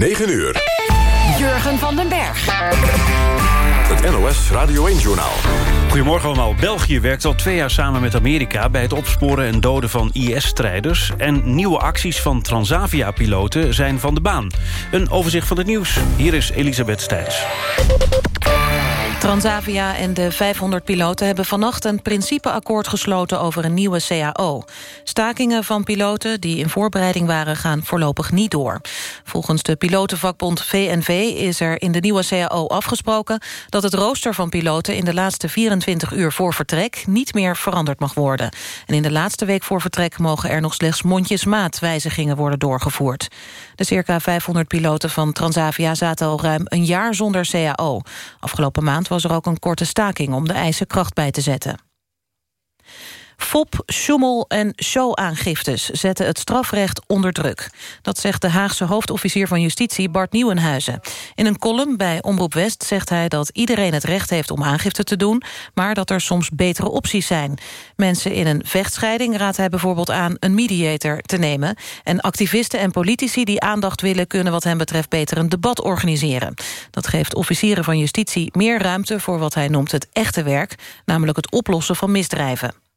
9 uur. Jurgen van den Berg. Het NOS Radio 1-journaal. Goedemorgen allemaal. België werkt al twee jaar samen met Amerika... bij het opsporen en doden van IS-strijders. En nieuwe acties van Transavia-piloten zijn van de baan. Een overzicht van het nieuws. Hier is Elisabeth Stijns. Transavia en de 500 piloten hebben vannacht een principeakkoord gesloten over een nieuwe CAO. Stakingen van piloten die in voorbereiding waren gaan voorlopig niet door. Volgens de pilotenvakbond VNV is er in de nieuwe CAO afgesproken dat het rooster van piloten in de laatste 24 uur voor vertrek niet meer veranderd mag worden. En in de laatste week voor vertrek mogen er nog slechts mondjesmaat wijzigingen worden doorgevoerd. De circa 500 piloten van Transavia zaten al ruim een jaar zonder CAO. Afgelopen maand was er ook een korte staking om de eisen kracht bij te zetten. Fop, schommel en showaangiftes zetten het strafrecht onder druk. Dat zegt de Haagse hoofdofficier van Justitie Bart Nieuwenhuizen. In een column bij Omroep West zegt hij dat iedereen het recht heeft om aangifte te doen, maar dat er soms betere opties zijn. Mensen in een vechtscheiding raadt hij bijvoorbeeld aan een mediator te nemen. En activisten en politici die aandacht willen kunnen wat hem betreft beter een debat organiseren. Dat geeft officieren van Justitie meer ruimte voor wat hij noemt het echte werk, namelijk het oplossen van misdrijven.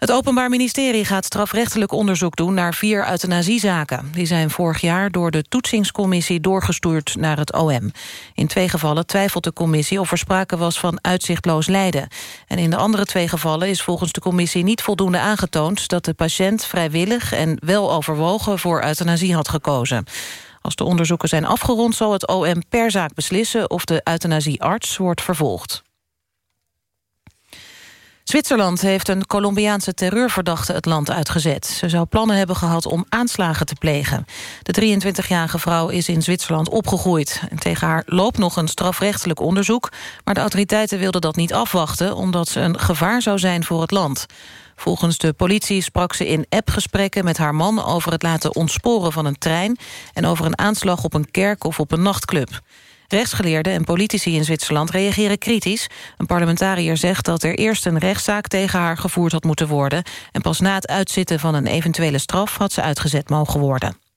Het Openbaar Ministerie gaat strafrechtelijk onderzoek doen naar vier euthanasiezaken. Die zijn vorig jaar door de toetsingscommissie doorgestuurd naar het OM. In twee gevallen twijfelt de commissie of er sprake was van uitzichtloos lijden. En in de andere twee gevallen is volgens de commissie niet voldoende aangetoond... dat de patiënt vrijwillig en wel overwogen voor euthanasie had gekozen. Als de onderzoeken zijn afgerond zal het OM per zaak beslissen... of de euthanasiearts wordt vervolgd. Zwitserland heeft een Colombiaanse terreurverdachte het land uitgezet. Ze zou plannen hebben gehad om aanslagen te plegen. De 23-jarige vrouw is in Zwitserland opgegroeid. En tegen haar loopt nog een strafrechtelijk onderzoek... maar de autoriteiten wilden dat niet afwachten... omdat ze een gevaar zou zijn voor het land. Volgens de politie sprak ze in appgesprekken met haar man... over het laten ontsporen van een trein... en over een aanslag op een kerk of op een nachtclub. Rechtsgeleerden en politici in Zwitserland reageren kritisch. Een parlementariër zegt dat er eerst een rechtszaak tegen haar gevoerd had moeten worden... en pas na het uitzitten van een eventuele straf had ze uitgezet mogen worden.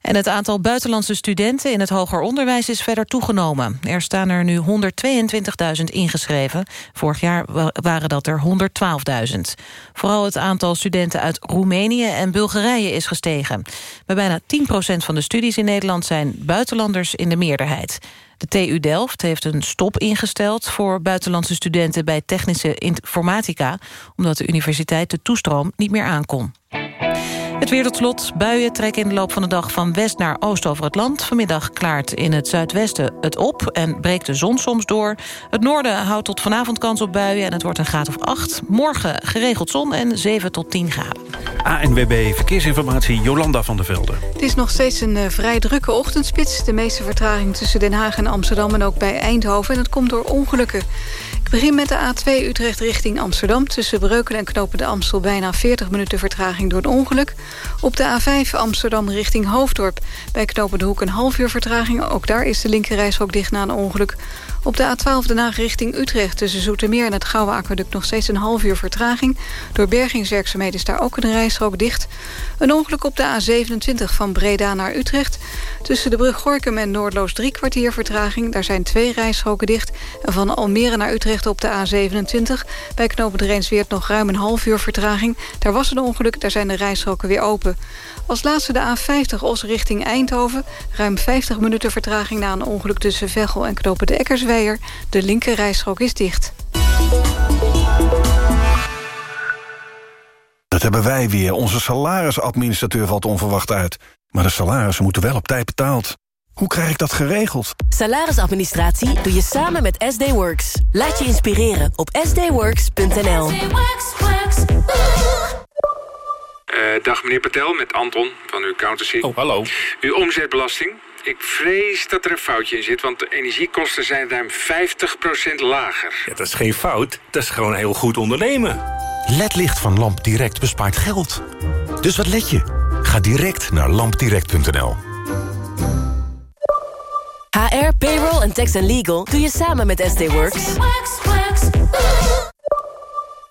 En het aantal buitenlandse studenten in het hoger onderwijs is verder toegenomen. Er staan er nu 122.000 ingeschreven. Vorig jaar waren dat er 112.000. Vooral het aantal studenten uit Roemenië en Bulgarije is gestegen. Bij bijna 10% van de studies in Nederland zijn buitenlanders in de meerderheid. De TU Delft heeft een stop ingesteld voor buitenlandse studenten bij technische informatica, omdat de universiteit de toestroom niet meer aankon. Het weer tot slot. Buien trekken in de loop van de dag van west naar oost over het land. Vanmiddag klaart in het zuidwesten het op en breekt de zon soms door. Het noorden houdt tot vanavond kans op buien en het wordt een graad of 8. Morgen geregeld zon en 7 tot 10 graden. ANWB Verkeersinformatie, Jolanda van der Velde. Het is nog steeds een uh, vrij drukke ochtendspits. De meeste vertraging tussen Den Haag en Amsterdam en ook bij Eindhoven. En dat komt door ongelukken. Begin met de A2 Utrecht richting Amsterdam. Tussen Breukelen en Knopen de Amstel bijna 40 minuten vertraging door een ongeluk. Op de A5 Amsterdam richting Hoofddorp. Bij Knopen de Hoek een half uur vertraging. Ook daar is de linkerrijstrook dicht na een ongeluk. Op de A12 Den Haag richting Utrecht tussen Zoetermeer en het Gouwe Aquaduct nog steeds een half uur vertraging. Door bergingswerkzaamheden is daar ook een rijstrook dicht. Een ongeluk op de A27 van Breda naar Utrecht. Tussen de brug Gorkum en Noordloos drie kwartier vertraging. Daar zijn twee rijstroken dicht. En van Almere naar Utrecht op de A27. Bij de Reensweert nog ruim een half uur vertraging. Daar was een ongeluk, daar zijn de rijstroken weer open. Als laatste de A50 Os richting Eindhoven. Ruim 50 minuten vertraging na een ongeluk tussen Veghel en knopen de De linker rijstrook is dicht. Dat hebben wij weer. Onze salarisadministrateur valt onverwacht uit. Maar de salarissen moeten wel op tijd betaald. Hoe krijg ik dat geregeld? Salarisadministratie doe je samen met SD Works. Laat je inspireren op sdworks.nl. Uh, dag meneer Patel, met Anton van uw accountancy. Oh, hallo. Uw omzetbelasting. Ik vrees dat er een foutje in zit, want de energiekosten zijn ruim 50% lager. Ja, dat is geen fout, dat is gewoon heel goed ondernemen. LED-licht van Lamp Direct bespaart geld. Dus wat let je? Ga direct naar lampdirect.nl. HR, payroll en tax and legal doe je samen met SD Works.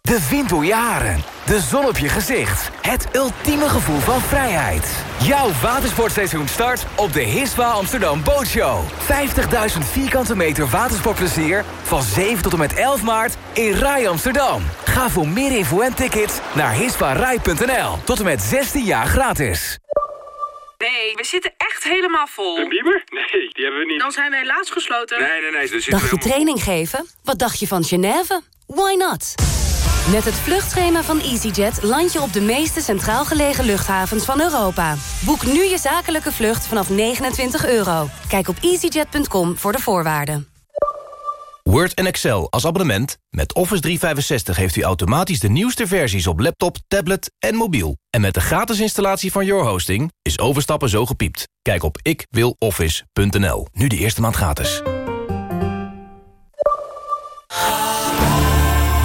De wind door je haren. De zon op je gezicht. Het ultieme gevoel van vrijheid. Jouw watersportseizoen start op de Hiswa Amsterdam Bootshow. 50.000 vierkante meter watersportplezier van 7 tot en met 11 maart in Rai Amsterdam. Ga voor meer info en tickets naar hiswarai.nl. Tot en met 16 jaar gratis. Nee, we zitten echt helemaal vol. Een bieber? Nee, die hebben we niet. Dan zijn we helaas gesloten. Nee, nee, nee. Dus Dacht je training geven? Wat dacht je van Genève? Why not? Met het vluchtschema van EasyJet land je op de meeste centraal gelegen luchthavens van Europa. Boek nu je zakelijke vlucht vanaf 29 euro. Kijk op easyjet.com voor de voorwaarden. Word en Excel als abonnement. Met Office 365 heeft u automatisch de nieuwste versies op laptop, tablet en mobiel. En met de gratis installatie van Your Hosting is overstappen zo gepiept. Kijk op ikwiloffice.nl. Nu de eerste maand gratis.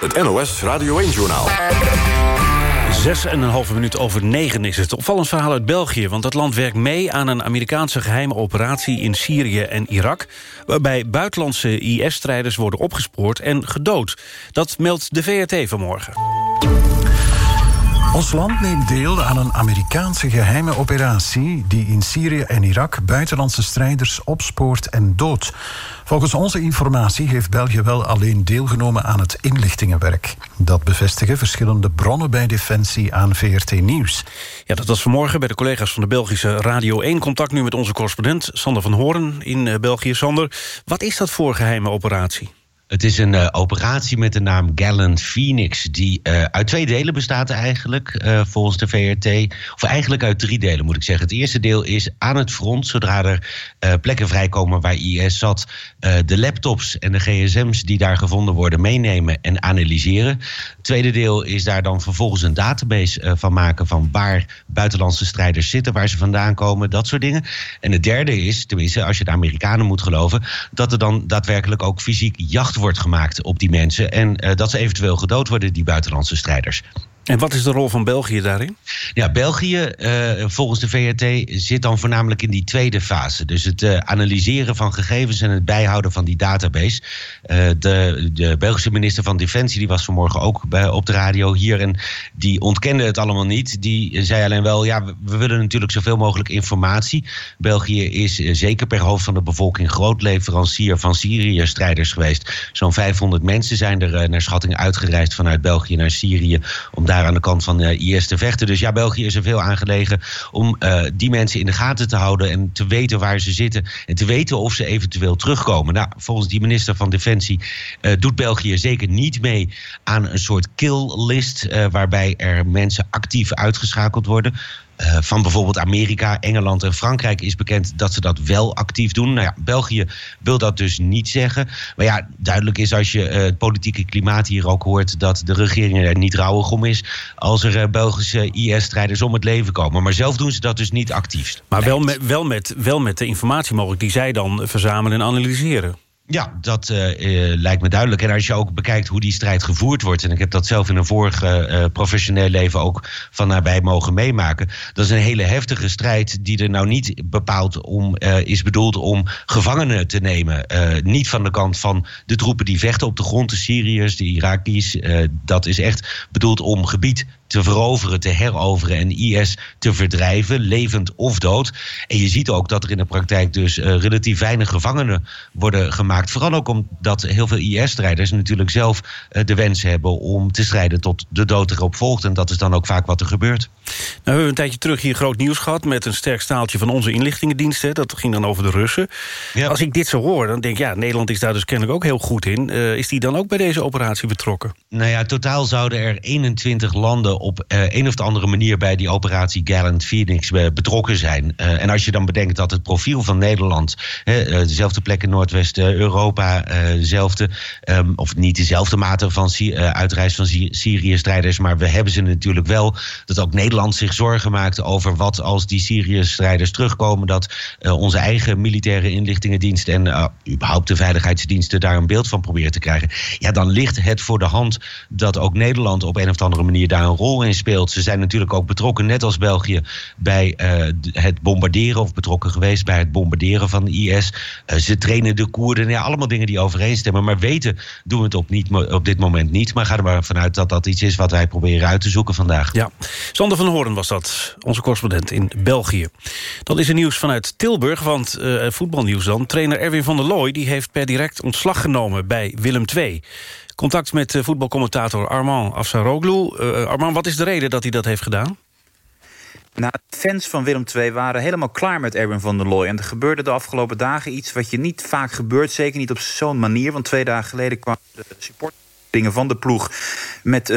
Het NOS Radio 1-journaal. Zes en een halve minuut over negen is het. Opvallend verhaal uit België, want het land werkt mee... aan een Amerikaanse geheime operatie in Syrië en Irak... waarbij buitenlandse IS-strijders worden opgespoord en gedood. Dat meldt de VRT vanmorgen. Ons land neemt deel aan een Amerikaanse geheime operatie... die in Syrië en Irak buitenlandse strijders opspoort en doodt. Volgens onze informatie heeft België wel alleen deelgenomen aan het inlichtingenwerk. Dat bevestigen verschillende bronnen bij Defensie aan VRT Nieuws. Ja, dat was vanmorgen bij de collega's van de Belgische Radio 1. Contact nu met onze correspondent Sander van Hoorn in eh, België. Sander, wat is dat voor geheime operatie? Het is een uh, operatie met de naam Gallant Phoenix... die uh, uit twee delen bestaat eigenlijk, uh, volgens de VRT. Of eigenlijk uit drie delen, moet ik zeggen. Het eerste deel is aan het front, zodra er plekken vrijkomen... waar IS zat, de laptops en de gsm's die daar gevonden worden... meenemen en analyseren. Het tweede deel is daar dan vervolgens een database van maken... van waar buitenlandse strijders zitten, waar ze vandaan komen, dat soort dingen. En het derde is, tenminste als je de Amerikanen moet geloven... dat er dan daadwerkelijk ook fysiek jacht wordt gemaakt op die mensen... en uh, dat ze eventueel gedood worden, die buitenlandse strijders. En wat is de rol van België daarin? Ja, België, uh, volgens de VRT, zit dan voornamelijk in die tweede fase. Dus het uh, analyseren van gegevens en het bijhouden van die database. Uh, de, de Belgische minister van Defensie die was vanmorgen ook bij, op de radio hier... en die ontkende het allemaal niet. Die zei alleen wel, ja, we, we willen natuurlijk zoveel mogelijk informatie. België is zeker per hoofd van de bevolking... groot leverancier van Syrië-strijders geweest. Zo'n 500 mensen zijn er naar schatting uitgereisd vanuit België naar Syrië... om daar aan de kant van uh, IS te vechten. Dus ja, België is er veel aangelegen om uh, die mensen in de gaten te houden... en te weten waar ze zitten en te weten of ze eventueel terugkomen. Nou, volgens die minister van Defensie uh, doet België zeker niet mee... aan een soort kill-list waarbij er mensen actief uitgeschakeld worden... Uh, van bijvoorbeeld Amerika, Engeland en Frankrijk is bekend dat ze dat wel actief doen. Nou ja, België wil dat dus niet zeggen. Maar ja, duidelijk is als je uh, het politieke klimaat hier ook hoort dat de regering er niet rouwig om is als er uh, Belgische IS-strijders om het leven komen. Maar zelf doen ze dat dus niet actief. Maar wel met, wel, met, wel met de informatie mogelijk die zij dan verzamelen en analyseren. Ja, dat uh, uh, lijkt me duidelijk. En als je ook bekijkt hoe die strijd gevoerd wordt... en ik heb dat zelf in een vorige uh, professioneel leven ook van nabij mogen meemaken... dat is een hele heftige strijd die er nou niet bepaald om is bedoeld... om gevangenen te nemen. niet van de kant van de troepen die vechten op de grond, de Syriërs, de Iraki's. dat is echt bedoeld om gebied te veroveren, te heroveren en IS te verdrijven, levend of dood. En je ziet ook dat er in de praktijk dus uh, relatief weinig gevangenen worden gemaakt. Vooral ook omdat heel veel IS-strijders natuurlijk zelf uh, de wens hebben om te strijden tot de dood erop volgt. En dat is dan ook vaak wat er gebeurt. Nou, we hebben een tijdje terug hier groot nieuws gehad met een sterk staaltje van onze inlichtingendiensten. Dat ging dan over de Russen. Ja. Als ik dit zo hoor, dan denk ik, ja, Nederland is daar dus kennelijk ook heel goed in. Uh, is die dan ook bij deze operatie betrokken? Nou ja, totaal zouden er 21 landen op een of de andere manier bij die operatie Gallant Phoenix betrokken zijn. en als je dan bedenkt dat het profiel van Nederland, dezelfde plek in Noordwest-Europa, dezelfde, um, of niet dezelfde mate van uitreis van Syrië-strijders, maar we hebben ze natuurlijk wel, dat ook Nederland zich zorgen maakt over wat als die Syrië-strijders terugkomen, dat onze eigen militaire inlichtingendienst en überhaupt de veiligheidsdiensten daar een beeld van proberen te krijgen. Ja, dan ligt het voor de hand dat ook Nederland op een of andere manier daar een rol in speelt. Ze zijn natuurlijk ook betrokken, net als België, bij uh, het bombarderen of betrokken geweest bij het bombarderen van de IS. Uh, ze trainen de Koerden. Ja, allemaal dingen die overeenstemmen. Maar weten doen we het op, niet, op dit moment niet. Maar ga er maar vanuit dat dat iets is wat wij proberen uit te zoeken vandaag. Ja, Sander van Hoorn was dat, onze correspondent in België. Dan is er nieuws vanuit Tilburg, want uh, voetbalnieuws dan. Trainer Erwin van der Looy die heeft per direct ontslag genomen bij Willem II. Contact met uh, voetbalcommentator Armand Afsaroglu. Uh, Armand, wat is de reden dat hij dat heeft gedaan? Nou, fans van Willem II waren helemaal klaar met Erwin van der Looy. En er gebeurde de afgelopen dagen iets wat je niet vaak gebeurt. Zeker niet op zo'n manier. Want twee dagen geleden kwam de supporters van de ploeg... met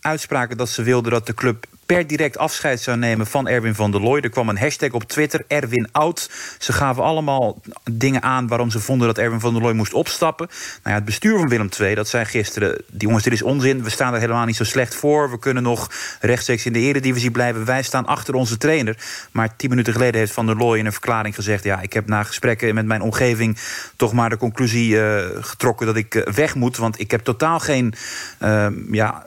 uitspraken dat ze wilden dat de club per direct afscheid zou nemen van Erwin van der Looy. Er kwam een hashtag op Twitter, Erwin Oud. Ze gaven allemaal dingen aan waarom ze vonden dat Erwin van der Looy moest opstappen. Nou ja, het bestuur van Willem II, dat zei gisteren... die jongens, dit is onzin, we staan er helemaal niet zo slecht voor. We kunnen nog rechtstreeks in de eredivisie blijven. Wij staan achter onze trainer. Maar tien minuten geleden heeft Van der Looy in een verklaring gezegd... ja, ik heb na gesprekken met mijn omgeving toch maar de conclusie uh, getrokken... dat ik uh, weg moet, want ik heb totaal geen... Uh, ja,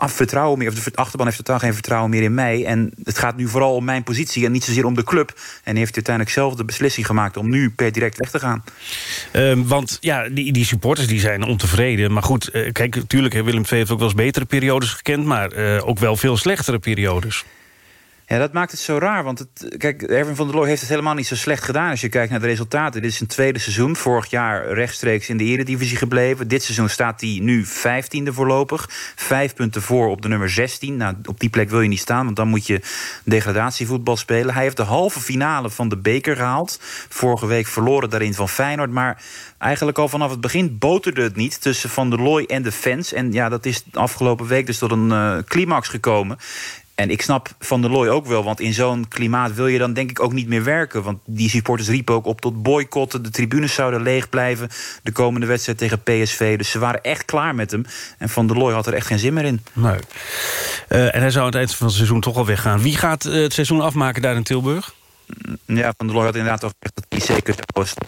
vertrouwen meer, of de achterban heeft totaal geen vertrouwen meer in mij. En het gaat nu vooral om mijn positie en niet zozeer om de club. En heeft uiteindelijk zelf de beslissing gemaakt om nu per direct weg te gaan. Uh, want ja, die, die supporters die zijn ontevreden. Maar goed, uh, kijk, natuurlijk Willem II heeft ook wel eens betere periodes gekend... maar uh, ook wel veel slechtere periodes. Ja, dat maakt het zo raar. Want het, kijk, Erwin van der Looy heeft het helemaal niet zo slecht gedaan... als je kijkt naar de resultaten. Dit is zijn tweede seizoen. Vorig jaar rechtstreeks in de eredivisie gebleven. Dit seizoen staat hij nu vijftiende voorlopig. Vijf punten voor op de nummer 16. Nou, op die plek wil je niet staan, want dan moet je degradatievoetbal spelen. Hij heeft de halve finale van de beker gehaald. Vorige week verloren daarin van Feyenoord. Maar eigenlijk al vanaf het begin boterde het niet... tussen Van der Looy en de fans. En ja, dat is afgelopen week dus tot een uh, climax gekomen. En ik snap Van der Looy ook wel, want in zo'n klimaat wil je dan denk ik ook niet meer werken. Want die supporters riepen ook op tot boycotten. De tribunes zouden leeg blijven. De komende wedstrijd tegen PSV. Dus ze waren echt klaar met hem. En Van der Looy had er echt geen zin meer in. Nee. Uh, en hij zou aan het eind van het seizoen toch al weggaan. Wie gaat uh, het seizoen afmaken daar in Tilburg? Ja, Van der Looy had inderdaad al gezegd dat hij zeker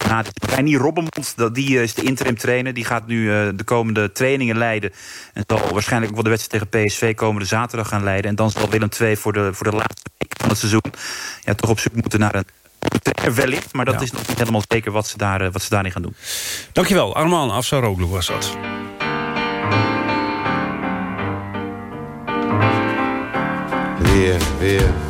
na Reinier Robbenmond, die eh, is de interim trainer. Die gaat nu uh, de komende trainingen leiden. En zal waarschijnlijk ook wel de wedstrijd tegen PSV komende zaterdag gaan leiden. En dan zal Willem II voor de, voor de laatste week van het seizoen... Ja, toch op zoek moeten naar een trainer wellicht. Maar dat ja. is nog niet helemaal zeker wat ze, daar, uh, wat ze daarin gaan doen. Dankjewel, Arman Afsaroglu was dat. Via, via.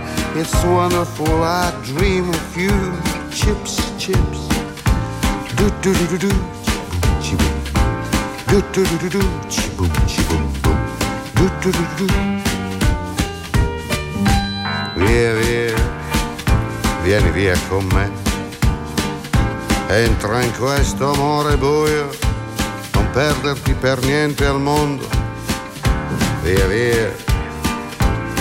It's wonderful, I dream of you. Chips, chips. Do do do do do. Chi boom. Do do do do do. Chi boom, chi boom boom. Do do do do. Via, via. Vieni via con me. Entra in questo amore buio. Non perderti per niente al mondo. Via, via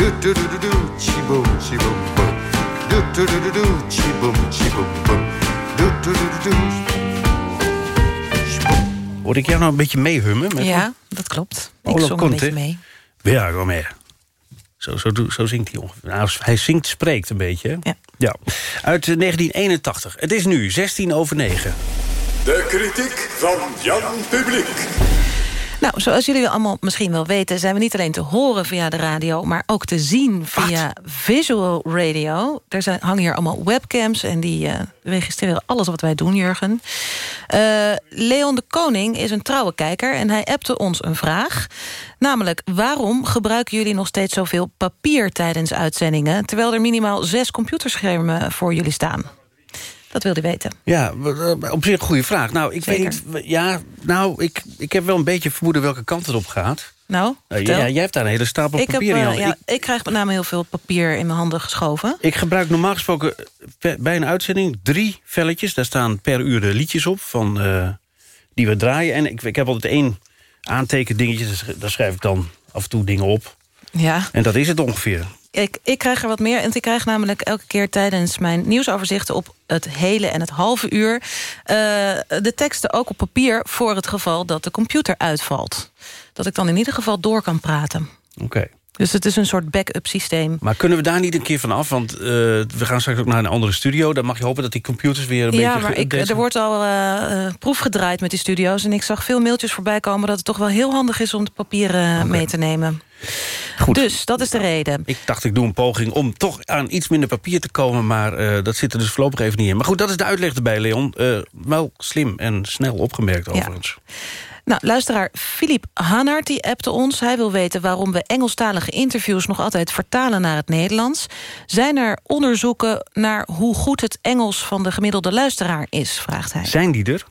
Do do do do do, chi boom, chi boom boom. Do do do do do, chi boom, chi boom boom. Do do do do do. Hoor ik jou nou een beetje meehummen? Met Ja, dat klopt. Ik Olaf zong een beetje mee. Ja, kom maar. Zo, zo, zo zingt hij ongeveer. Nou, hij zingt, spreekt een beetje. hè? Ja. ja. Uit eh, 1981. Het is nu 16 over 9. De kritiek van Jan Publiek. Nou, zoals jullie allemaal misschien wel weten... zijn we niet alleen te horen via de radio... maar ook te zien via visual radio. Er zijn, hangen hier allemaal webcams... en die eh, registreren alles wat wij doen, Jurgen. Eh, Leon de Koning is een trouwe kijker... en hij appte ons een vraag. Namelijk, waarom gebruiken jullie nog steeds zoveel papier... tijdens uitzendingen... terwijl er minimaal zes computerschermen voor jullie staan? Dat wilde hij weten. Ja, op zich een goede vraag. Nou, ik Zeker. weet niet. Ja, nou, ik, ik heb wel een beetje vermoeden welke kant het op gaat. Nou, Eh, ja, jij hebt daar een hele stapel ik, heb, papier in. eh, ja, Ik, ik krijg met name heel veel papier in mijn handen geschoven. ik gebruik normaal gesproken eh, bij een uitzending drie velletjes. Daar staan per uur de liedjes op van, die we draaien. En ik, ik heb altijd één aantekendingetje. daar sch- Daar schrijf ik dan af en toe dingen op. Ja, En dat is het ongeveer. Ik, ik krijg er wat meer. En ik krijg namelijk elke keer tijdens mijn nieuwsoverzichten... op het hele en het halve uur... eh, de teksten ook op papier voor het geval dat de computer uitvalt. Dat ik dan in ieder geval door kan praten. Oké. Dus het is een soort backup systeem. Maar kunnen we daar niet een keer van af? Want eh, we gaan straks ook naar een andere studio. Dan mag je hopen dat die computers weer een Ja, beetje... maar ik, er wordt al eh, proef gedraaid met die studio's... en ik zag veel mailtjes voorbij komen... dat het toch wel heel handig is om de papieren mee te nemen. Goed. Dus, dat is de reden. Ik dacht, ik doe een poging om toch aan iets minder papier te komen... maar dat zit er dus voorlopig even niet in. Maar goed, dat is de uitleg erbij, Leon. Wel slim en snel opgemerkt, overigens. Nou, luisteraar Filip Hannard die appte ons. Hij wil weten waarom we Engelstalige interviews... nog altijd vertalen naar het Nederlands. Zijn er onderzoeken naar hoe goed het Engels... van de gemiddelde luisteraar is, vraagt hij. Zijn die er?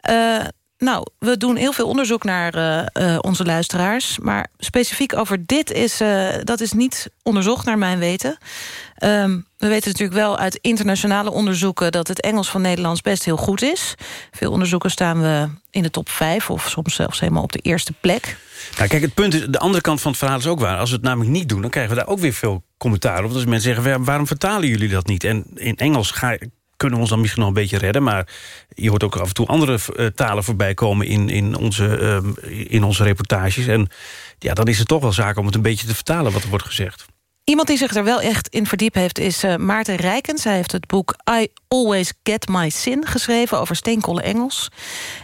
Eh, nou, we doen heel veel onderzoek naar eh, eh, onze luisteraars. Maar specifiek over dit is, eh, dat is niet onderzocht naar mijn weten. Ehm, we weten natuurlijk wel uit internationale onderzoeken... dat het Engels van Nederlands best heel goed is. Veel onderzoeken staan we in de top 5... of soms zelfs helemaal op de eerste plek. Nou, kijk, het punt is, de andere kant van het verhaal is ook waar. Als we het namelijk niet doen, dan krijgen we daar ook weer veel commentaar op. Dus mensen zeggen, "Waar- waarom vertalen jullie dat niet? En in Engels ga, kunnen ons dan misschien nog een beetje redden... maar je hoort ook af en toe andere eh, talen voorbij komen... In, in, onze, ehm, in onze reportages. En ja, dan is het toch wel zaak om het een beetje te vertalen... wat er wordt gezegd. Iemand die zich er wel echt in verdiept heeft is eh, Maarten Rijkens. Hij heeft het boek I Always Get My Sin geschreven over steenkolen Engels.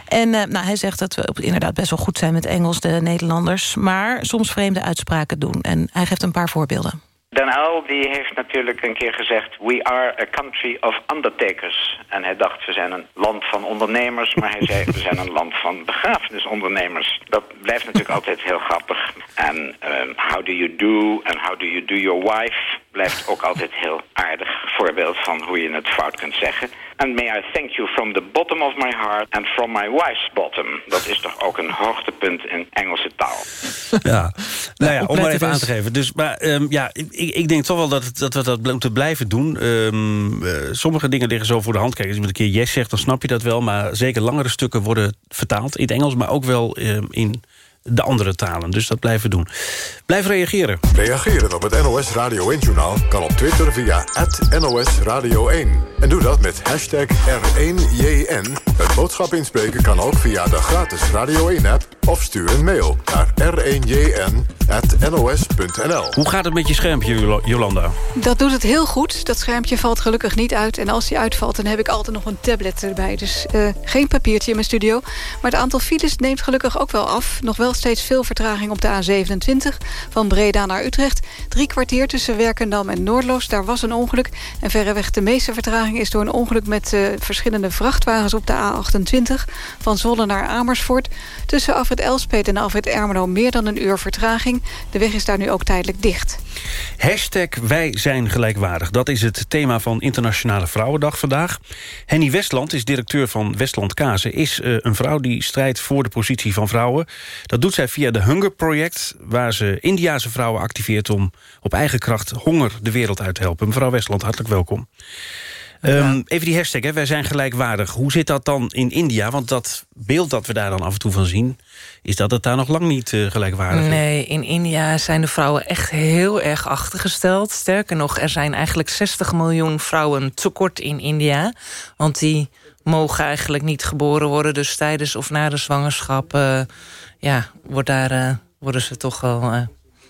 En eh, nou, hij zegt dat we inderdaad best wel goed zijn met Engels, de Nederlanders... maar soms vreemde uitspraken doen. En hij geeft een paar voorbeelden. Den Uyl die heeft natuurlijk een keer gezegd... we are a country of undertakers. En hij dacht, we zijn een land van ondernemers... maar hij zei, we zijn een land van begrafenisondernemers. Dat blijft natuurlijk altijd heel grappig. En ehm, how do you do en how do you do your wife... blijft ook altijd heel aardig voorbeeld van hoe je het fout kunt zeggen. And may I thank you from the bottom of my heart... and from my wife's bottom. Dat is toch ook een hoogtepunt in Engelse taal. Ja, nou ja, om maar even aan dus. te geven. Dus, maar ehm, ja, ik, ik denk toch wel dat, dat we dat moeten blijven doen. Ehm, eh, sommige dingen liggen zo voor de hand. Kijk, als je met een keer yes zegt, dan snap je dat wel. Maar zeker langere stukken worden vertaald in het Engels... maar ook wel ehm, in de andere talen. Dus dat blijven doen. Blijf reageren. Reageren op het NOS Radio 1-journaal kan op Twitter via NOS Radio 1. En doe dat met hashtag R1JN. Boodschap inspreken kan ook via de gratis Radio 1-app Of stuur een mail naar r1jn.nos.nl. Hoe gaat het met je schermpje, Jolanda? Dat doet het heel goed. Dat schermpje valt gelukkig niet uit. En als die uitvalt, dan heb ik altijd nog een tablet erbij. Dus uh, geen papiertje in mijn studio. Maar het aantal files neemt gelukkig ook wel af. Nog wel steeds veel vertraging op de A27. Van Breda naar Utrecht. Drie kwartier tussen Werkendam en Noordloos. Daar was een ongeluk. En verreweg de meeste vertraging is door een ongeluk... met uh, verschillende vrachtwagens op de A28. Van Zwolle naar Amersfoort. Tussen Afrit Elspet en Afrit Ermelo meer dan een uur vertraging. De weg is daar nu ook tijdelijk dicht. Hashtag Wij zijn gelijkwaardig. Dat is het thema van Internationale Vrouwendag vandaag. Henny Westland is directeur van Westland Kazen. Is uh, een vrouw die strijdt voor de positie van vrouwen. Dat doet zij via de Hunger Project... waar ze Indiase vrouwen activeert om op eigen kracht honger de wereld uit te helpen. Mevrouw Westland, hartelijk welkom. Um, even die hashtag, hè. wij zijn gelijkwaardig. Hoe zit dat dan in India? Want dat beeld dat we daar dan af en toe van zien... is dat het daar nog lang niet uh, gelijkwaardig is. Nee, in India zijn de vrouwen echt heel erg achtergesteld. Sterker nog, er zijn eigenlijk 60 miljoen vrouwen tekort in India. Want die mogen eigenlijk niet geboren worden. Dus tijdens of na de zwangerschap uh, ja, wordt daar, uh, worden ze toch wel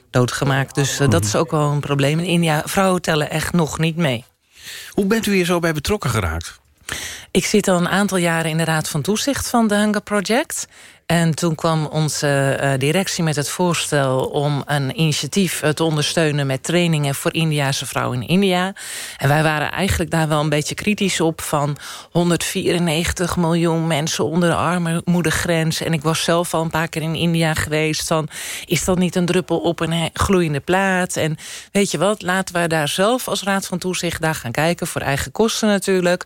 doodgemaakt. Dus dat is ook wel een probleem. In India, vrouwen tellen echt nog niet mee. Hoe bent u hier zo bij betrokken geraakt? Ik zit al een aantal jaren in de Raad van Toezicht van de Hunger Project. En toen kwam onze uh, directie met het voorstel om een initiatief te ondersteunen met trainingen voor Indiase vrouwen in India. En wij waren eigenlijk daar wel een beetje kritisch op van 194 miljoen mensen onder de armoedegrens. En ik was zelf al een paar keer in India geweest. Van, is dat niet een druppel op een gloeiende plaat? En weet je wat, laten we daar zelf als Raad van Toezicht daar gaan kijken, voor eigen kosten natuurlijk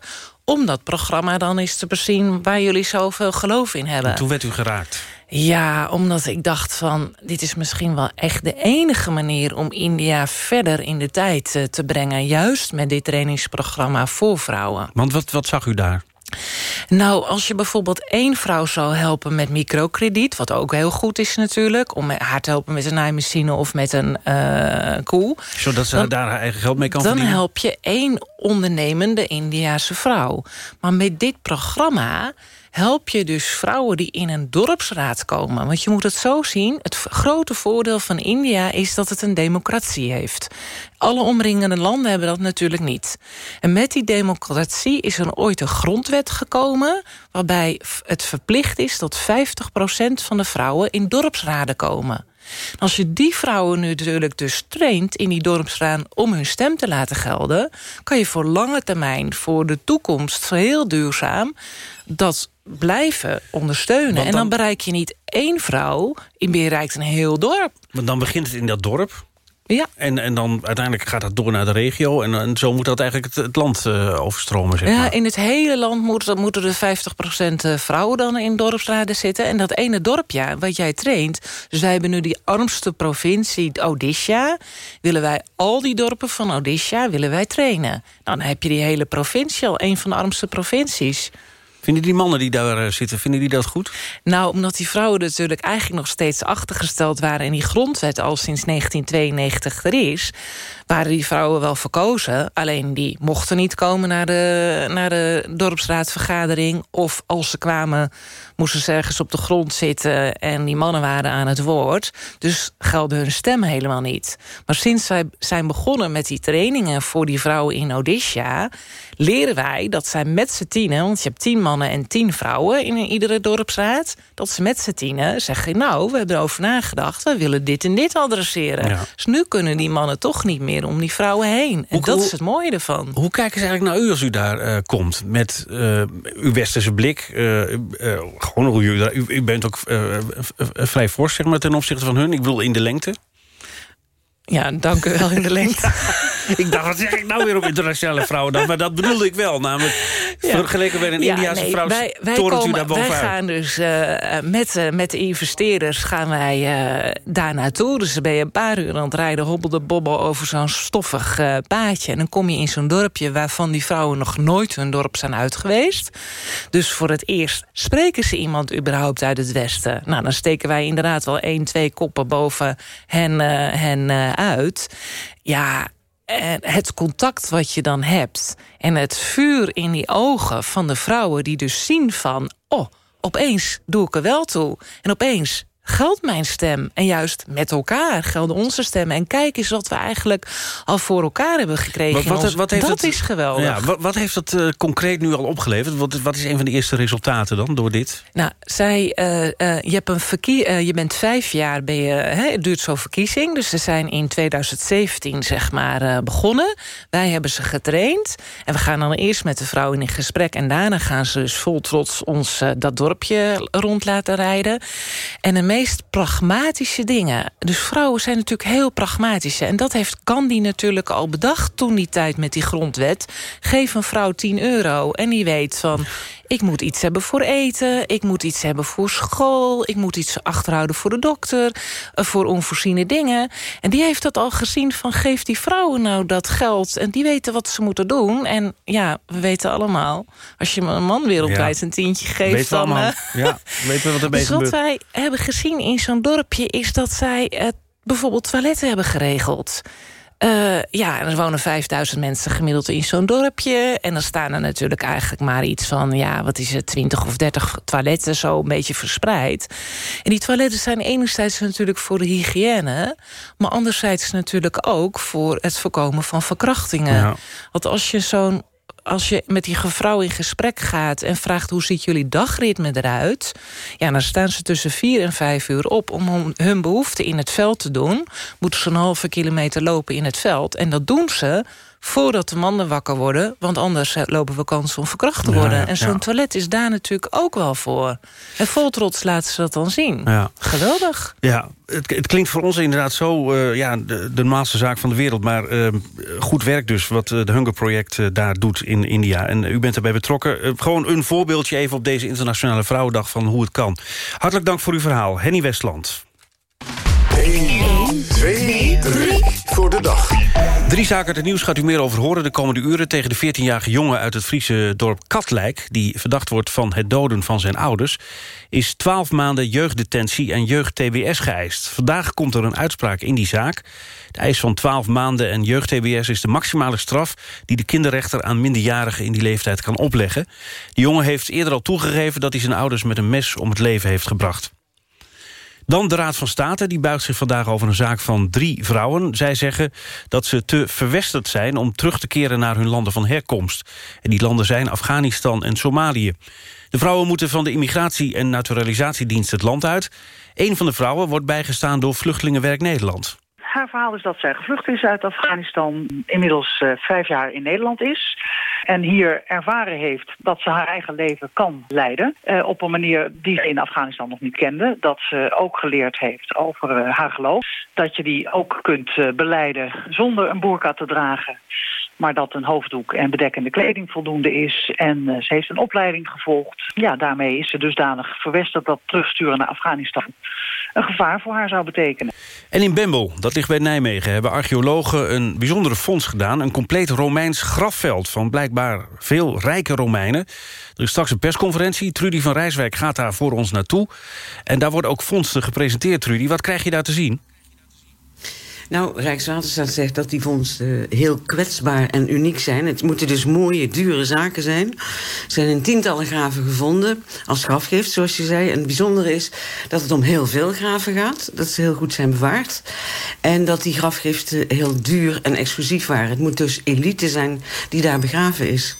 om dat programma dan eens te bezien... waar jullie zoveel geloof in hebben. En toen werd u geraakt. Ja, omdat ik dacht van... dit is misschien wel echt de enige manier om India verder in de tijd eh, te brengen. Juist met dit trainingsprogramma voor vrouwen. Want wat, wat zag u daar? Nou, als je bijvoorbeeld één vrouw zou helpen met microkrediet... wat ook heel goed is natuurlijk... om haar te helpen met een naaimachine of met een uh, koe... Zodat ze daar haar eigen geld mee kan dan verdienen? Dan help je één ondernemende Indiase vrouw. Maar met dit programma help je dus vrouwen die in een dorpsraad komen. Want je moet het zo zien, het grote voordeel van India... is dat het een democratie heeft. Alle omringende landen hebben dat natuurlijk niet. En met die democratie is er ooit een grondwet gekomen... waarbij het verplicht is dat 50% van de vrouwen in dorpsraden komen. Als je die vrouwen nu natuurlijk dus traint in die dorpsraad om hun stem te laten gelden... kan je voor lange termijn, voor de toekomst, heel duurzaam... dat blijven ondersteunen. Dan, en dan bereik je niet één vrouw, je bereikt een heel dorp. Want dan begint het in dat dorp. Ja. En, en dan uiteindelijk gaat dat door naar de regio. En, en zo moet dat eigenlijk het, het land uh, overstromen. Zeg maar. Ja, in het hele land moet, moeten er 50% vrouwen dan in dorpsraden zitten. En dat ene dorpje wat jij traint... dus wij hebben nu die armste provincie, Odisha... willen wij al die dorpen van Odisha willen wij trainen. Dan heb je die hele provincie al, een van de armste provincies... Vinden die mannen die daar uh, zitten, vinden die dat goed? Nou, omdat die vrouwen natuurlijk eigenlijk nog steeds achtergesteld waren... en die grondwet al sinds 1992 er is... waren die vrouwen wel verkozen. Alleen die mochten niet komen naar de, naar de dorpsraadvergadering. Of als ze kwamen, moesten ze ergens op de grond zitten... en die mannen waren aan het woord. Dus gelden hun stem helemaal niet. Maar sinds wij zijn begonnen met die trainingen... voor die vrouwen in Odisha... leren wij dat zij met z'n tienen... want je hebt tien mannen en tien vrouwen in iedere dorpsraad... dat ze met z'n tienen zeggen... nou, we hebben erover nagedacht, we willen dit en dit adresseren. Ja. Dus nu kunnen die mannen toch niet meer om die vrouwen heen. En hoe, dat is het mooie ervan. Hoe kijken ze eigenlijk naar u als u daar uh, komt? Met uh, uw westerse blik. Uh, gewoon hoe u, u, u bent ook vrij fors zeg maar, ten opzichte van hun. Ik bedoel in de lengte. Ja, dank u wel in de lengte. ik dacht, wat zeg ik nou weer op internationale vrouwendag? Maar dat bedoelde ik wel. Namelijk, ja. vergeleken bij een ja, nee, vrouw, wij, wij komen, Wij gaan dus uh, met, uh, met de investeerders gaan wij uh, daar naartoe. Dus dan ben je een paar uur aan het rijden, hobbelde bobbel over zo'n stoffig paadje. En dan kom je in zo'n dorpje waarvan die vrouwen nog nooit hun dorp zijn uit geweest. Dus voor het eerst spreken ze iemand überhaupt uit het westen. Nou, dan steken wij inderdaad wel één, twee koppen boven hen, hen uit. Ja, het contact wat je dan hebt... en het vuur in die ogen van de vrouwen die dus zien van... oh, opeens doe ik er wel toe. En opeens geldt mijn stem. En juist met elkaar gelden onze stemmen. En kijk eens wat we eigenlijk al voor elkaar hebben gekregen. Wat, wat, wat heeft dat het, is geweldig. Ja, wat, wat heeft dat uh, concreet nu al opgeleverd? Wat, wat is een van de eerste resultaten dan door dit? Nou, zij, uh, uh, je, hebt een verkie je bent vijf jaar, ben je, hè, het duurt zo'n verkiezing. Dus ze zijn in 2017 zeg maar begonnen. Wij hebben ze getraind. En we gaan dan eerst met de vrouwen in gesprek. En daarna gaan ze dus vol trots ons dat dorpje rond laten rijden. En de meest pragmatische dingen. Dus vrouwen zijn natuurlijk heel pragmatisch. En dat heeft Gandhi natuurlijk al bedacht toen die tijd met die grondwet. Geef een vrouw 10 euro en die weet van... ik moet iets hebben voor eten, ik moet iets hebben voor school... ik moet iets achterhouden voor de dokter, voor onvoorziene dingen. En die heeft dat al gezien van geef die vrouwen nou dat geld... en die weten wat ze moeten doen. En ja, we weten allemaal, als je een man wereldwijd ja. een tientje geeft... Weten dan, uh, ja, weten we wat er dus wat wij hebben gezien in zo'n dorpje... is dat zij uh, bijvoorbeeld toiletten hebben geregeld... Uh, ja, er wonen 5000 mensen gemiddeld in zo'n dorpje. En dan staan er natuurlijk eigenlijk maar iets van... ja, wat is het, 20 of 30 toiletten zo een beetje verspreid. En die toiletten zijn enerzijds natuurlijk voor de hygiëne... maar anderzijds natuurlijk ook voor het voorkomen van verkrachtingen. Ja. Want als je zo'n als je met die vrouw in gesprek gaat en vraagt... hoe ziet jullie dagritme eruit? Ja, dan staan ze tussen vier en vijf uur op... om hun behoefte in het veld te doen. Moeten ze een halve kilometer lopen in het veld. En dat doen ze voordat de mannen wakker worden. Want anders lopen we kans om verkracht te worden. Ja, ja, en zo'n ja. toilet is daar natuurlijk ook wel voor. En vol trots laten ze dat dan zien. Geweldig. Ja, het, het, klinkt voor ons inderdaad zo uh, ja, de, de normaalste zaak van de wereld. Maar uh, goed werk dus wat uh, de Hunger Project daar doet in India. En u bent erbij betrokken. gewoon een voorbeeldje even op deze Internationale Vrouwendag... van hoe het kan. Hartelijk dank voor uw verhaal. Henny Westland. 1, 2, 3 voor de dag. Drie zaken het nieuws gaat u meer over horen de komende uren... tegen de 14-jarige jongen uit het Friese dorp Katlijk... die verdacht wordt van het doden van zijn ouders... is 12 maanden jeugddetentie en jeugd-TBS geëist. Vandaag komt er een uitspraak in die zaak. De eis van 12 maanden en jeugd-TBS is de maximale straf... die de kinderrechter aan minderjarigen in die leeftijd kan opleggen. De jongen heeft eerder al toegegeven... dat hij zijn ouders met een mes om het leven heeft gebracht. Dan de Raad van State, die buigt zich vandaag over een zaak van drie vrouwen. Zij zeggen dat ze te verwesterd zijn om terug te keren naar hun landen van herkomst. En die landen zijn Afghanistan en Somalië. De vrouwen moeten van de Immigratie- en Naturalisatiedienst het land uit. Een van de vrouwen wordt bijgestaan door Vluchtelingenwerk Nederland. Haar verhaal is dat zij gevlucht is uit Afghanistan, inmiddels uh, vijf jaar in Nederland is. En hier ervaren heeft dat ze haar eigen leven kan leiden. Uh, op een manier die ze in Afghanistan nog niet kende. Dat ze ook geleerd heeft over uh, haar geloof. Dat je die ook kunt beleiden zonder een boerka te dragen. Maar dat een hoofddoek en bedekkende kleding voldoende is. En ze heeft een opleiding gevolgd. Ja, daarmee is ze dusdanig verwesterd dat terugsturen naar Afghanistan een gevaar voor haar zou betekenen. En in Bembel, dat ligt bij Nijmegen, hebben archeologen een bijzondere fonds gedaan. Een compleet Romeins grafveld van blijkbaar veel rijke Romeinen. Er is straks een persconferentie. Trudy van Rijswijk gaat daar voor ons naartoe. En daar worden ook vondsten gepresenteerd, Trudy. Wat krijg je daar te zien? Nou, Rijkswaterstaat zegt dat die vondsten heel kwetsbaar en uniek zijn. Het moeten dus mooie, dure zaken zijn. Er zijn in tientallen graven gevonden als grafgift, zoals je zei. En het bijzondere is dat het om heel veel graven gaat. Dat ze heel goed zijn bewaard. En dat die grafgiften heel duur en exclusief waren. Het moet dus elite zijn die daar begraven is.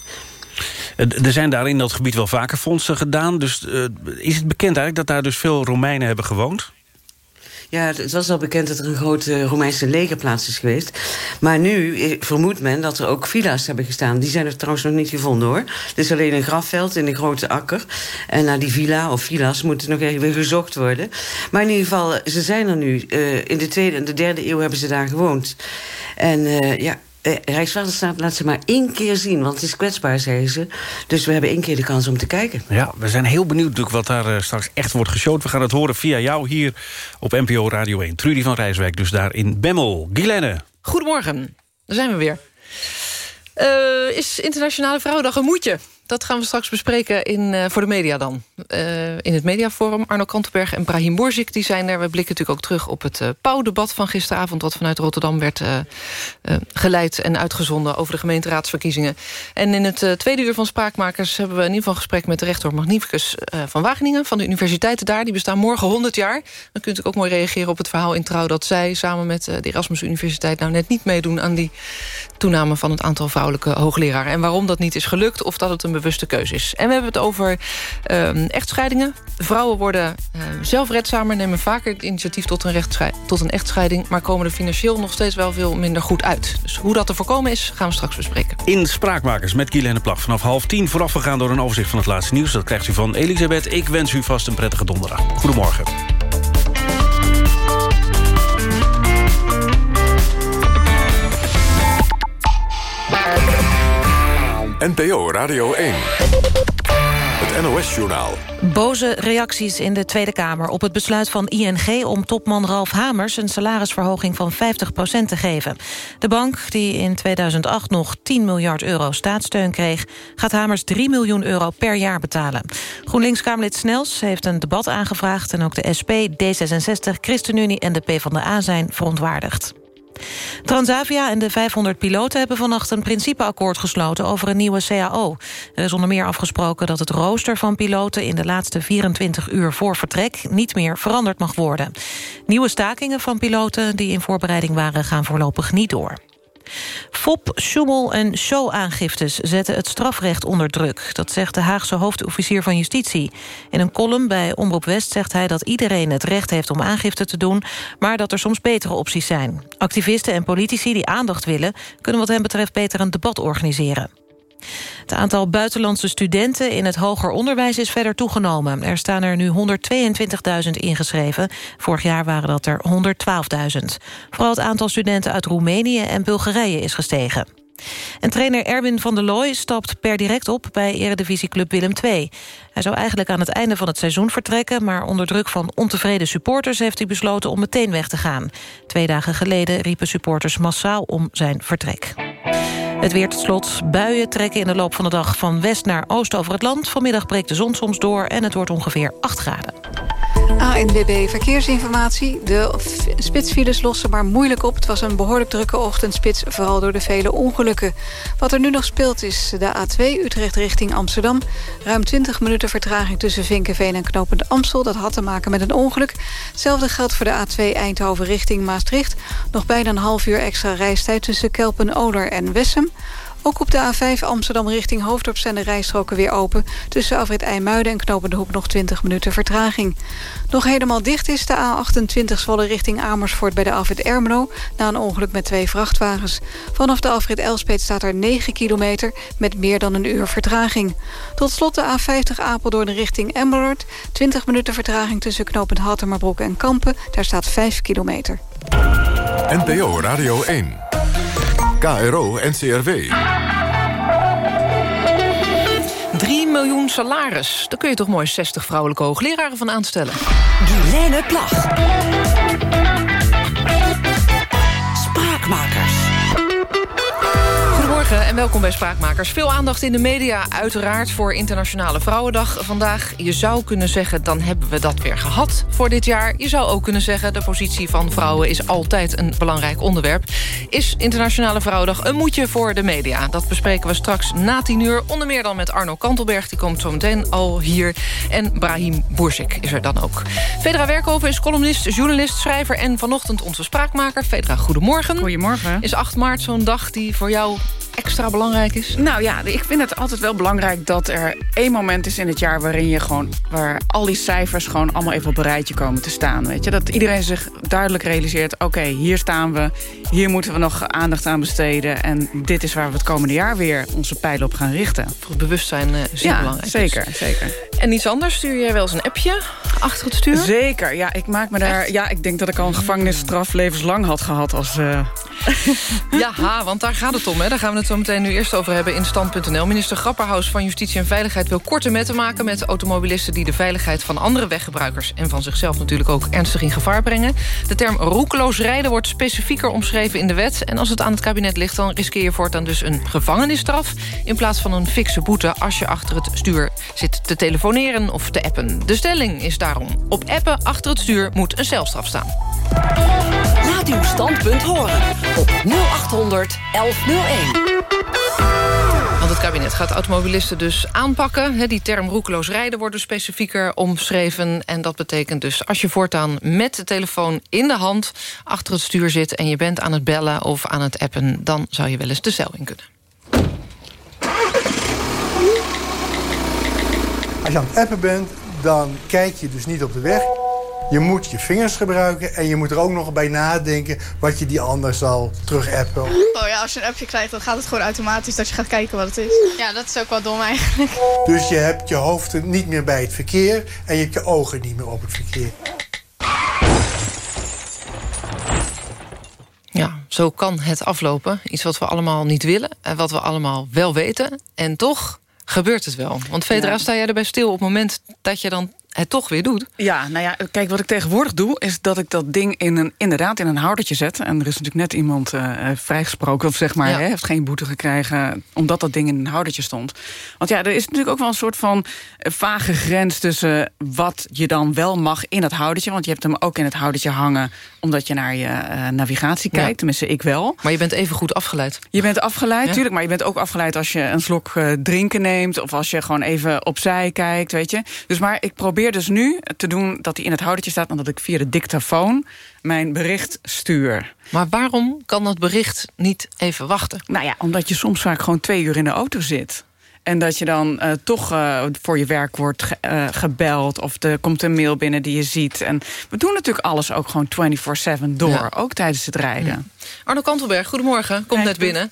Er zijn daar in dat gebied wel vaker vondsten gedaan. Dus uh, is het bekend eigenlijk dat daar dus veel Romeinen hebben gewoond? Ja, het was al bekend dat er een grote Romeinse legerplaats is geweest. Maar nu vermoedt men dat er ook villa's hebben gestaan. Die zijn er trouwens nog niet gevonden, hoor. Het is alleen een grafveld in een grote akker. En naar die villa of villa's moet nog even gezocht worden. Maar in ieder geval, ze zijn er nu. Uh, in de tweede en de derde eeuw hebben ze daar gewoond. En uh, ja, eh, Rijkswaterstaat laat ze maar één keer zien, want het is kwetsbaar, zeggen ze. Dus we hebben één keer de kans om te kijken. Ja, we zijn heel benieuwd natuurlijk wat daar uh, straks echt wordt geshowd. We gaan het horen via jou hier op NPO Radio 1. Trudy van Rijswijk, dus daar in Bemmel. Guilaine. Goedemorgen, daar zijn we weer. Uh, is Internationale Vrouwendag een moedje? Dat gaan we straks bespreken in, uh, voor de media dan. Uh, in het mediaforum. Arno Kantenberg en Brahim Borzik die zijn er. We blikken natuurlijk ook terug op het uh, Pauwdebat van gisteravond... wat vanuit Rotterdam werd geleid en uitgezonden... over de gemeenteraadsverkiezingen. En in het tweede uur van Spraakmakers... hebben we in ieder geval gesprek met de rector Magnificus van Wageningen... van de universiteiten daar. Die bestaan morgen 100 jaar. Dan kunt u ook mooi reageren op het verhaal in Trouw... dat zij samen met de Erasmus Universiteit... nou net niet meedoen aan die toename van het aantal vrouwelijke hoogleraren. En waarom dat niet is gelukt of dat het een bewuste keuze is. En we hebben het over uh, echtscheidingen. Vrouwen worden uh, zelfredzamer, nemen vaker het initiatief tot een, tot een echtscheiding... maar komen er financieel nog steeds wel veel minder goed uit. Dus hoe dat te voorkomen is, gaan we straks bespreken. In Spraakmakers met Kielene Plag vanaf half tien... voorafgegaan door een overzicht van het laatste nieuws. Dat krijgt u van Elisabeth. Ik wens u vast een prettige donderdag. Goedemorgen. NPO Radio 1. Het NOS-journaal. Boze reacties in de Tweede Kamer op het besluit van ING... om topman Ralf Hamers een salarisverhoging van 50% te geven. De bank, die in 2008 nog 10 miljard euro staatssteun kreeg... gaat Hamers 3 miljoen euro per jaar betalen. GroenLinks-Kamerlid Snels heeft een debat aangevraagd... en ook de SP, D66, ChristenUnie en de PvdA zijn verontwaardigd. Transavia en de 500 piloten hebben vannacht een principeakkoord gesloten over een nieuwe CAO. Er is onder meer afgesproken dat het rooster van piloten in de laatste 24 uur voor vertrek niet meer veranderd mag worden. Nieuwe stakingen van piloten die in voorbereiding waren gaan voorlopig niet door. Fop, schoemel en showaangiftes zetten het strafrecht onder druk. Dat zegt de Haagse hoofdofficier van Justitie. In een column bij Omroep West zegt hij dat iedereen het recht heeft om aangifte te doen... maar dat er soms betere opties zijn. Activisten en politici die aandacht willen... kunnen wat hem betreft beter een debat organiseren. Het aantal buitenlandse studenten in het hoger onderwijs is verder toegenomen. Er staan er nu 122.000 ingeschreven. Vorig jaar waren dat er 112.000. Vooral het aantal studenten uit Roemenië en Bulgarije is gestegen. En trainer Erwin van der Looy stapt per direct op bij eredivisieclub Willem II. Hij zou eigenlijk aan het einde van het seizoen vertrekken... maar onder druk van ontevreden supporters heeft hij besloten om meteen weg te gaan. Twee dagen geleden riepen supporters massaal om zijn vertrek. Het weer tot slot. Buien trekken in de loop van de dag van west naar oost over het land. Vanmiddag breekt de zon soms door en het wordt ongeveer 8 graden. ANWB Verkeersinformatie. De spitsfiles lossen maar moeilijk op. Het was een behoorlijk drukke ochtendspits, vooral door de vele ongelukken. Wat er nu nog speelt is de A2 Utrecht richting Amsterdam. Ruim 20 minuten vertraging tussen Vinkenveen en Knopende Amstel. Dat had te maken met een ongeluk. Hetzelfde geldt voor de A2 Eindhoven richting Maastricht. Nog bijna een half uur extra reistijd tussen Kelpen-Oler en Wessem. Ook op de A5 Amsterdam richting Hoofddorp zijn de rijstroken weer open. Tussen Afrit IJmuiden en Knopende Hoek nog 20 minuten vertraging. Nog helemaal dicht is de A28 Zwolle richting Amersfoort bij de Afrit Ermelo... na een ongeluk met twee vrachtwagens. Vanaf de Afrit Elspet staat er 9 kilometer met meer dan een uur vertraging. Tot slot de A50 Apeldoorn richting Emmeloord. 20 minuten vertraging tussen Knopend Hattemerbroek en Kampen. Daar staat 5 kilometer. NPO Radio 1. KRO NCRW. 3 miljoen salaris. Daar kun je toch mooi 60 vrouwelijke hoogleraren van aanstellen. Guilaine Plag. Spraakmakers. Goedemorgen en welkom bij Spraakmakers. Veel aandacht in de media, uiteraard voor Internationale Vrouwendag vandaag. Je zou kunnen zeggen, dan hebben we dat weer gehad voor dit jaar. Je zou ook kunnen zeggen, de positie van vrouwen is altijd een belangrijk onderwerp. Is Internationale Vrouwendag een moedje voor de media? Dat bespreken we straks na tien uur. Onder meer dan met Arno Kantelberg, die komt zo meteen al hier. En Brahim Boersik is er dan ook. Fedra Werkhoven is columnist, journalist, schrijver... en vanochtend onze spraakmaker. Fedra, goedemorgen. Goedemorgen. Is 8 maart zo'n dag die voor jou extra belangrijk is? Nou ja, ik vind het altijd wel belangrijk dat er één moment is in het jaar... waarin je gewoon, waar al die cijfers gewoon allemaal even op een rijtje komen te staan. Weet je? Dat iedereen zich duidelijk realiseert, oké, hier staan we. Hier moeten we nog aandacht aan besteden. En dit is waar we het komende jaar weer onze pijlen op gaan richten. Voor het bewustzijn uh, zeer ja, belangrijk. zeker, zeker. En iets anders, stuur jij wel eens een appje achter het stuur? Zeker, ja. Ik maak me daar... Ja, ik denk dat ik al een gevangenisstraf levenslang had gehad als... Uh, Ja, want daar gaat het om. Hè. Daar gaan we het zo meteen nu eerst over hebben in Stand.nl. Minister Grapperhaus van Justitie en Veiligheid wil korte metten maken... met automobilisten die de veiligheid van andere weggebruikers... en van zichzelf natuurlijk ook ernstig in gevaar brengen. De term roekeloos rijden wordt specifieker omschreven in de wet. En als het aan het kabinet ligt, dan riskeer je voortaan dus een gevangenisstraf... in plaats van een fikse boete als je achter het stuur zit te telefoneren of te appen. De stelling is daarom, op appen achter het stuur moet een celstraf staan. Laat uw standpunt horen op 0800 1101. Want het kabinet gaat automobilisten dus aanpakken. Hè, Die term roekeloos rijden wordt dus specifieker omschreven. En dat betekent dus als je voortaan met de telefoon in de hand... achter het stuur zit en je bent aan het bellen of aan het appen... dan zou je wel eens de cel in kunnen. Als je aan het appen bent, dan kijk je dus niet op de weg. Je moet je vingers gebruiken en je moet er ook nog bij nadenken... wat je die ander zal terug appen. Oh ja, als je een appje krijgt, dan gaat het gewoon automatisch dat je gaat kijken wat het is. Ja, dat is ook wel dom eigenlijk. Dus je hebt je hoofd niet meer bij het verkeer... en je hebt je ogen niet meer op het verkeer. Ja, zo kan het aflopen. Iets wat we allemaal niet willen en wat we allemaal wel weten. En toch gebeurt het wel. Want Fedra, Ja. sta jij erbij stil op het moment dat je dan het toch weer doet? Ja, nou ja, kijk, wat ik tegenwoordig doe... is dat ik dat ding in een, inderdaad in een houdertje zet. En er is natuurlijk net iemand eh, vrijgesproken... of zeg maar, Ja. hè, heeft geen boete gekregen... omdat dat ding in een houdertje stond. Want ja, er is natuurlijk ook wel een soort van eh, vage grens... tussen wat je dan wel mag in dat houdertje. Want je hebt hem ook in het houdertje hangen... omdat je naar je eh, navigatie kijkt. Ja. Tenminste, ik wel. Maar je bent even goed afgeleid. Je bent afgeleid, Ja? tuurlijk. Maar je bent ook afgeleid als je een slok drinken neemt... of als je gewoon even opzij kijkt, weet je. Dus maar ik probeer dus nu te doen dat hij in het houdertje staat... en dat ik via de dictafoon mijn bericht stuur. Maar waarom kan dat bericht niet even wachten? Nou ja, omdat je soms vaak gewoon twee uur in de auto zit... En dat je dan eh, toch eh, voor je werk wordt ge- eh, gebeld... of er komt een mail binnen die je ziet. En we doen natuurlijk alles ook gewoon 24-7 door. Ja. Ook tijdens het rijden. Arno Kantelberg, goedemorgen. Komt net binnen.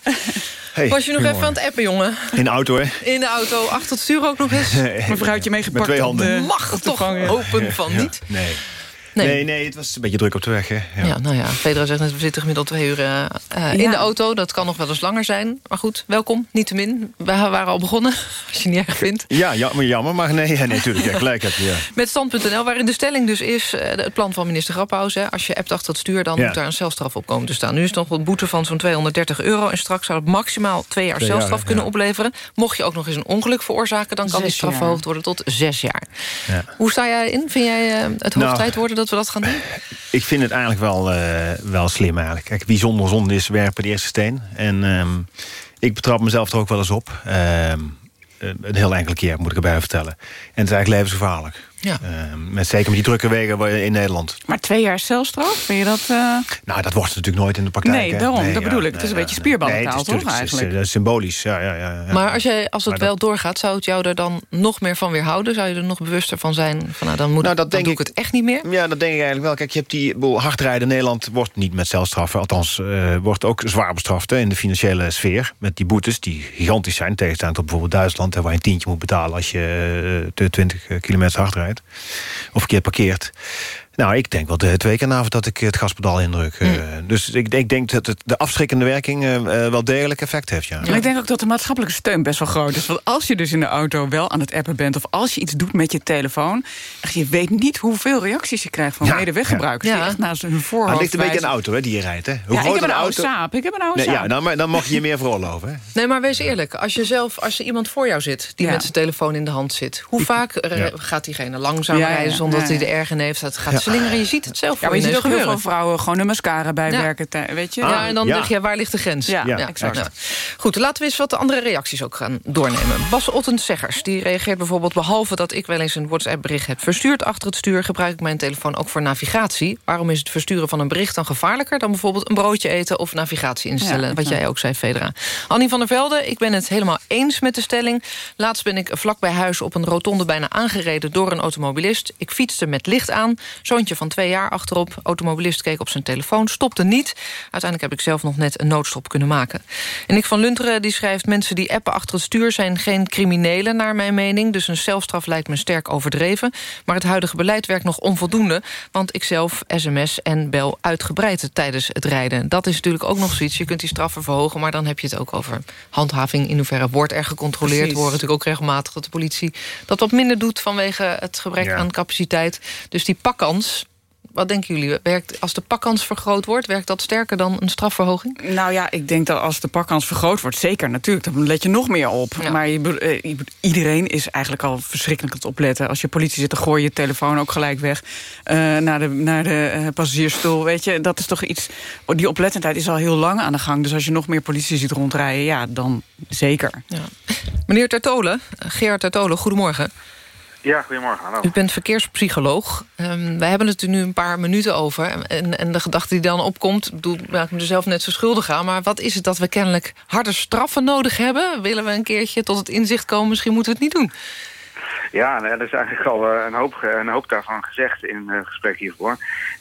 Hey, Was je nog even aan het appen, jongen? In de auto, hè? In de auto, achter het stuur ook nog eens. Mijn vrouwtje meegepakt Met twee handen. Mag toch hopen van Ja, niet? Nee. Nee. Nee. nee, het was een beetje druk op de weg, hè? Ja. nou ja, Fedra zegt net, we zitten gemiddeld twee uur eh, eh, in Ja. de auto. Dat kan nog wel eens langer zijn. Maar goed, welkom, niettemin. We waren al begonnen, als je niet erg vindt. Ja, jammer, jammer maar nee, ja, nee, natuurlijk, ja, gelijk heb je. Ja. Met stand.nl, waarin de stelling dus is... eh, het plan van minister Grapperhaus. hè, Als je appt achter het stuur, dan Ja. moet daar een celstraf op komen te staan. Nu is het nog een boete van zo'n 230 euro. En straks zou het maximaal twee jaar Twee celstraf kunnen ja. opleveren. Mocht je ook nog eens een ongeluk veroorzaken... dan kan die Zes straf jaar. verhoogd worden tot zes jaar. Ja. Hoe sta jij in? Vind jij het hoog Nou, tijd worden dat we dat gaan doen? Ik vind het eigenlijk wel, eh, wel slim eigenlijk. Kijk, wie zonder zonde is, werpen de eerste steen. En ehm, ik betrap mezelf er ook wel eens op. Ehm, een heel enkele keer, moet ik erbij vertellen. En het is eigenlijk levensgevaarlijk. Ja. Ehm, met, zeker met die drukke wegen in Nederland. Maar twee jaar celstraf, vind je dat... eh, Nou, dat wordt natuurlijk nooit in de praktijk. Nee, daarom, dat bedoel ik. Het is een beetje spierballentaal, toch, natuurlijk- het is, eigenlijk? eh, symbolisch, ja, ja, ja, ja. Maar als, jij, als het Maar dat- wel doorgaat, zou het jou er dan nog meer van weerhouden? Zou je er nog bewuster van zijn? Van, nou, dan moet, Nou, dat dan denk doe ik het echt niet meer? Ja, dat denk ik eigenlijk wel. Kijk, je hebt die boel, hardrijden in Nederland wordt niet met celstraffen. Althans, eh, wordt ook zwaar bestraft hè, in de financiële sfeer. Met die boetes die gigantisch zijn. Tegenstelling tot bijvoorbeeld Duitsland... hè, waar je een tientje moet betalen als je de 20 kilometer hard rijdt. Of verkeerd parkeert. Nou, ik denk wel de twee keer na dat ik het gaspedaal indruk. eh, dus ik, ik denk dat het, de afschrikkende werking eh, eh, wel degelijk effect heeft, ja. Maar ik denk ook dat de maatschappelijke steun best wel groot is. Want als je dus in de auto wel aan het appen bent... of als je iets doet met je telefoon... Echt, je weet niet hoeveel reacties je krijgt van Ja, medeweggebruikers... die ja. echt naast hun Maar voorhoofd het ligt een beetje aan de wijzen. auto hè, die je rijdt. Hè. Hoe Ja, ik heb een de auto... saap. Ik heb een oude Nee, saap. ja, dan, dan mag je je meer veroorloven. Hè. Nee, maar wees eerlijk. Als je zelf, als er iemand voor jou zit... die Ja. met zijn telefoon in de hand zit... hoe vaak Ja. gaat diegene langzaam rijden... zonder ja, dat hij ja. er erg in heeft? Het gaat slingeren. Je ziet het zelf Ja, maar je ziet ook heel veel vrouwen gewoon een mascara bijwerken. tij- Weet je? Ja, en dan ja. zeg je, waar ligt de grens? Ja, Ja, exact. Nou, goed, laten we eens wat andere reacties ook gaan doornemen. Bas Ottens-Zeggers, die reageert bijvoorbeeld... behalve dat ik wel eens een WhatsApp-bericht heb verstuurd achter het stuur... gebruik ik mijn telefoon ook voor navigatie. Waarom is het versturen van een bericht dan gevaarlijker... dan bijvoorbeeld een broodje eten of navigatie instellen? Ja, wat ja. jij ook zei, Fedra. Annie van der Velde, ik ben het helemaal eens met de stelling. Laatst ben ik vlak bij huis op een rotonde bijna aangereden... door een automobilist. Ik fietste met licht aan. Zo zoontje van twee jaar achterop. Automobilist keek op zijn telefoon, stopte niet. Uiteindelijk heb ik zelf nog net een noodstop kunnen maken. En Nick van Lunteren die schrijft... mensen die appen achter het stuur zijn geen criminelen naar mijn mening. Dus een zelfstraf lijkt me sterk overdreven. Maar het huidige beleid werkt nog onvoldoende. Want ik zelf sms en bel uitgebreid tijdens het rijden. Dat is natuurlijk ook nog zoiets. Je kunt die straffen verhogen, maar dan heb je het ook over handhaving. In hoeverre wordt er gecontroleerd. Precies. We horen natuurlijk ook regelmatig dat de politie dat wat minder doet... vanwege het gebrek Ja. aan capaciteit. Dus die pakkans... Wat denken jullie? Werkt, als de pakkans vergroot wordt, werkt dat sterker dan een strafverhoging? Nou ja, ik denk dat als de pakkans vergroot wordt... zeker, natuurlijk, dan let je nog meer op. Maar je, eh, iedereen is eigenlijk al verschrikkelijk aan het opletten. Als je politie zit, dan gooi je je telefoon ook gelijk weg... eh, naar de, naar de eh, passagiersstoel. Weet je, dat is toch iets... Die oplettendheid is al heel lang aan de gang. Dus als je nog meer politie ziet rondrijden, ja, dan zeker. Meneer Tertolen, Gerard Tertolen, goedemorgen. Ja, goedemorgen. Hallo. U bent verkeerspsycholoog. Ehm, wij hebben het er nu een paar minuten over. En, en de gedachte die dan opkomt, bedoel, maak ik me er zelf net zo schuldig aan. Maar wat is het dat we kennelijk harde straffen nodig hebben? Willen we een keertje tot het inzicht komen? Misschien moeten we het niet doen. Ja, er is eigenlijk al eh, een hoop, een hoop daarvan gezegd in het gesprek hiervoor.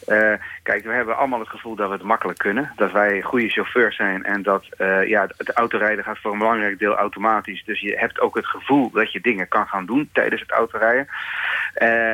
Eh, kijk, we hebben allemaal het gevoel dat we het makkelijk kunnen. Dat wij goede chauffeurs zijn en dat eh, ja, het autorijden gaat voor een belangrijk deel automatisch. Dus je hebt ook het gevoel dat je dingen kan gaan doen tijdens het autorijden. Eh,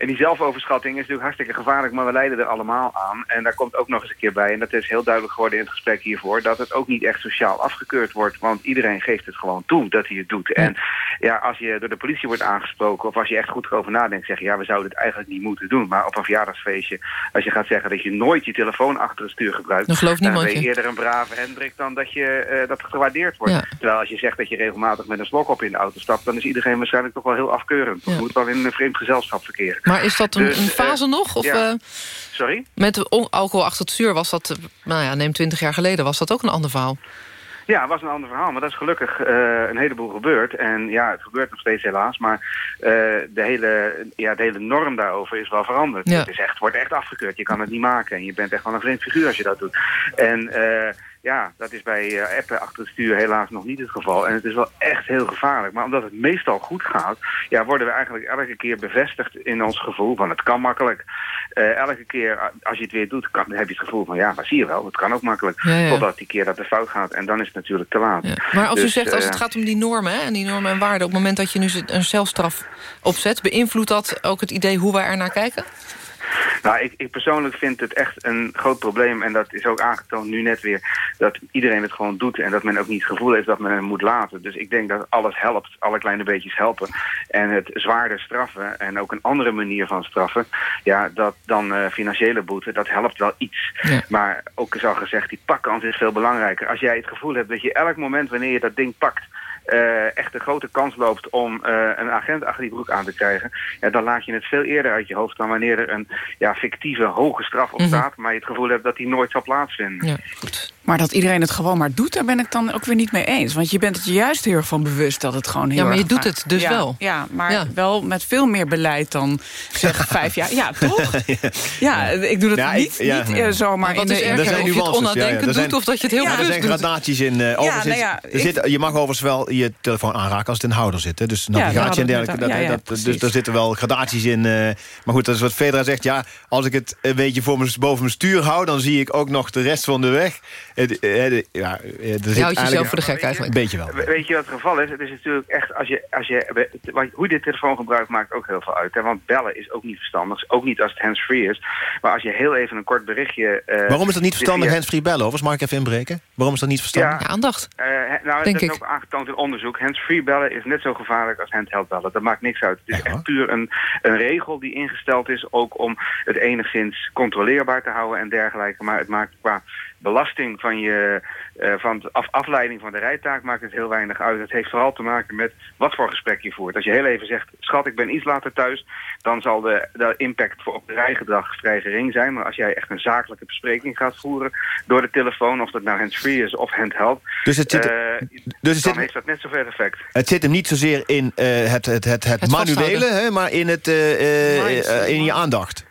en die zelfoverschatting is natuurlijk hartstikke gevaarlijk, maar we leiden er allemaal aan. En daar komt ook nog eens een keer bij, en dat is heel duidelijk geworden in het gesprek hiervoor, dat het ook niet echt sociaal afgekeurd wordt, want iedereen geeft het gewoon toe dat hij het doet. En ja, als je door de politie wordt aangesproken, of als je echt goed over nadenkt, zeg je, ja, we zouden het eigenlijk niet moeten doen. Maar op een verjaardagsfeestje, als je gaat zeggen dat je nooit je telefoon achter het stuur gebruikt, Dan gelooft niemand ben je eerder een brave Hendrik dan dat je eh, dat gewaardeerd wordt. Ja. Terwijl als je zegt dat je regelmatig met een slok op in de auto stapt, dan is iedereen waarschijnlijk toch wel heel afkeurend. Je moet wel in een vreemd gezelschap verkeren. Maar is dat een, Dus, een eh, fase nog? Of, ja. eh, Sorry? met alcohol achter het stuur was dat... eh, nou ja, neem 20 jaar geleden was dat ook een ander verhaal. Ja, het was een ander verhaal, maar dat is gelukkig een heleboel gebeurd. En ja, het gebeurt nog steeds helaas, maar de, hele, ja, de hele norm daarover is wel veranderd. Ja. Het is echt, wordt echt afgekeurd, je kan het niet maken. En je bent echt wel een vreemd figuur als je dat doet. En ja, dat is bij eh, appen achter het stuur helaas nog niet het geval. En het is wel echt heel gevaarlijk. Maar omdat het meestal goed gaat, ja, worden we eigenlijk elke keer bevestigd in ons gevoel van het kan makkelijk. Eh, elke keer als je het weer doet, kan, heb je het gevoel van ja, maar zie je wel, het kan ook makkelijk. Ja, ja. Totdat die keer dat het fout gaat en dan is het natuurlijk te laat. Maar als u Dus, zegt, als eh, het gaat om die normen hè, en die normen en waarden... op het moment dat je nu een zelfstraf opzet... beïnvloedt dat ook het idee hoe wij er naar kijken? Nou, ik, ik persoonlijk vind het echt een groot probleem. En dat is ook aangetoond nu net weer. Dat iedereen het gewoon doet. En dat men ook niet het gevoel heeft dat men het moet laten. Dus ik denk dat alles helpt. Alle kleine beetjes helpen. En het zwaarder straffen. En ook een andere manier van straffen. Ja, dat dan eh, financiële boete. Dat helpt wel iets. Maar ook is al gezegd, die pakkans is veel belangrijker. Als jij het gevoel hebt dat je elk moment wanneer je dat ding pakt... eh, echt de grote kans loopt om eh, een agent achter die broek aan te krijgen... Ja, dan laat je het veel eerder uit je hoofd dan wanneer er een ja, fictieve hoge straf op Mhm. staat... maar je het gevoel hebt dat die nooit zal plaatsvinden. Ja, Maar dat iedereen het gewoon maar doet, daar ben ik dan ook weer niet mee eens. Want je bent het juist heel erg van bewust dat het gewoon heel Ja, maar je doet het dus Ja, wel. Ja, maar Ja. wel met veel meer beleid dan zeg vijf jaar. Ja, toch? Ja, ik doe dat niet, niet eh, zomaar in de... erger, de- of je het onnadenkend zijn- doet of dat je het heel ja, bewust Er zijn doet. gradaties in. eh, overigens nou er ik- zit, je mag overigens wel je telefoon aanraken als het in de houder zit. Hè? Dus navigatie en dergelijke. Dat, dat, dus daar zitten wel gradaties in. eh, maar goed, dat is wat Fedra zegt. Ja, als ik het een beetje voor boven mijn stuur hou... dan zie ik ook nog de rest van de weg. Het, de- ja, er zit houdt jezelf voor de gek eigenlijk. Een beetje wel. We- Weet je wat het geval is? Het is natuurlijk echt, als je, als je, hoe je dit telefoon gebruikt maakt ook heel veel uit. Hè? Want bellen is ook niet verstandig, ook niet als het hands-free is. Maar als je heel even een kort berichtje... eh, Waarom is dat niet verstandig handsfree bellen? Overigens, mag ik even inbreken? Waarom is dat niet verstandig? Ja, aandacht. Eh, he- nou, Denk dat ik. is ook aangetoond in onderzoek. Hands-free bellen is net zo gevaarlijk als handheld bellen. Dat maakt niks uit. Het is echt puur een, een regel die ingesteld is... ook om het enigszins controleerbaar te houden en dergelijke. Maar het maakt qua belasting van je... eh, van de af, afleiding van de rijtaak maakt het heel weinig uit. Het heeft vooral te maken met wat voor gesprek je voert. Als je heel even zegt, schat, ik ben iets later thuis... dan zal de, de impact voor op het rijgedrag vrij gering zijn. Maar als jij echt een zakelijke bespreking gaat voeren... door de telefoon, of dat nou hands-free is of handheld... Dus het zit- eh, dus het dan zit- heeft dat net zoveel effect. Het zit hem niet zozeer in eh, het, het, het, het, Het manuele, hè, maar in, het, eh, eh, eh, in je aandacht.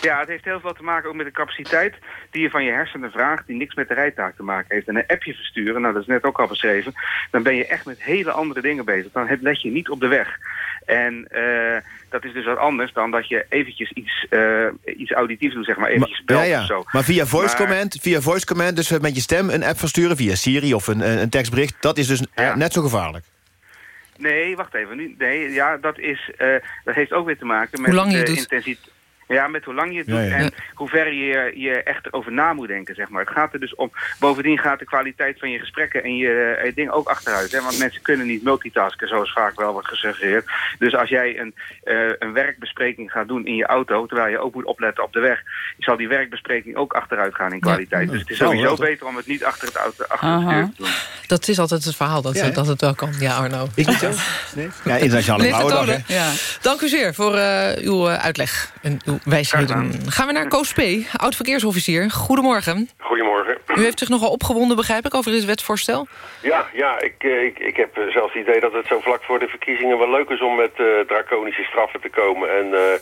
Ja, het heeft heel veel te maken ook met de capaciteit die je van je hersenen vraagt... die niks met de rijtaak te maken heeft. En een appje versturen, nou dat is net ook al beschreven... dan ben je echt met hele andere dingen bezig. Dan let je niet op de weg. En uh, dat is dus wat anders dan dat je eventjes iets, uh, iets auditiefs doet, zeg maar, eventjes belt ja, ja. of zo. Maar via voice, Maar- command, via voice command, dus met je stem een app versturen... via Siri of een, een tekstbericht, dat is dus eh, net zo gevaarlijk. Nee, wacht even. Nu, nee, ja, dat, is, eh, dat heeft ook weer te maken met Hoe lang je de intensiteit. Ja, met hoe lang je het doet ja. en hoe ver je je echt erover na moet denken, zeg maar. Het gaat er dus om, bovendien gaat de kwaliteit van je gesprekken en je, eh, je ding ook achteruit. Hè? Want mensen kunnen niet multitasken, zoals vaak wel wordt gesuggereerd. Dus als jij een, eh, een werkbespreking gaat doen in je auto, terwijl je ook moet opletten op de weg, zal die werkbespreking ook achteruit gaan in kwaliteit. Dus het is sowieso beter om het niet achter het, auto, achter het stuur te doen. Dat is altijd het verhaal, dat, dat het wel kan. Ja, Arno. Ik niet zo. Nee? Ja, Internationale Vrouwendag, hè? Dank u zeer voor eh, uw uitleg en uw wijsheden. Gaan we naar Koos P., oud-verkeersofficier. Goedemorgen. Goedemorgen. U heeft zich nogal opgewonden, begrijp ik, over dit wetsvoorstel? Ja, ja ik, eh, ik, ik heb eh, zelfs het idee dat het zo vlak voor de verkiezingen wel leuk is om met eh, draconische straffen te komen en eh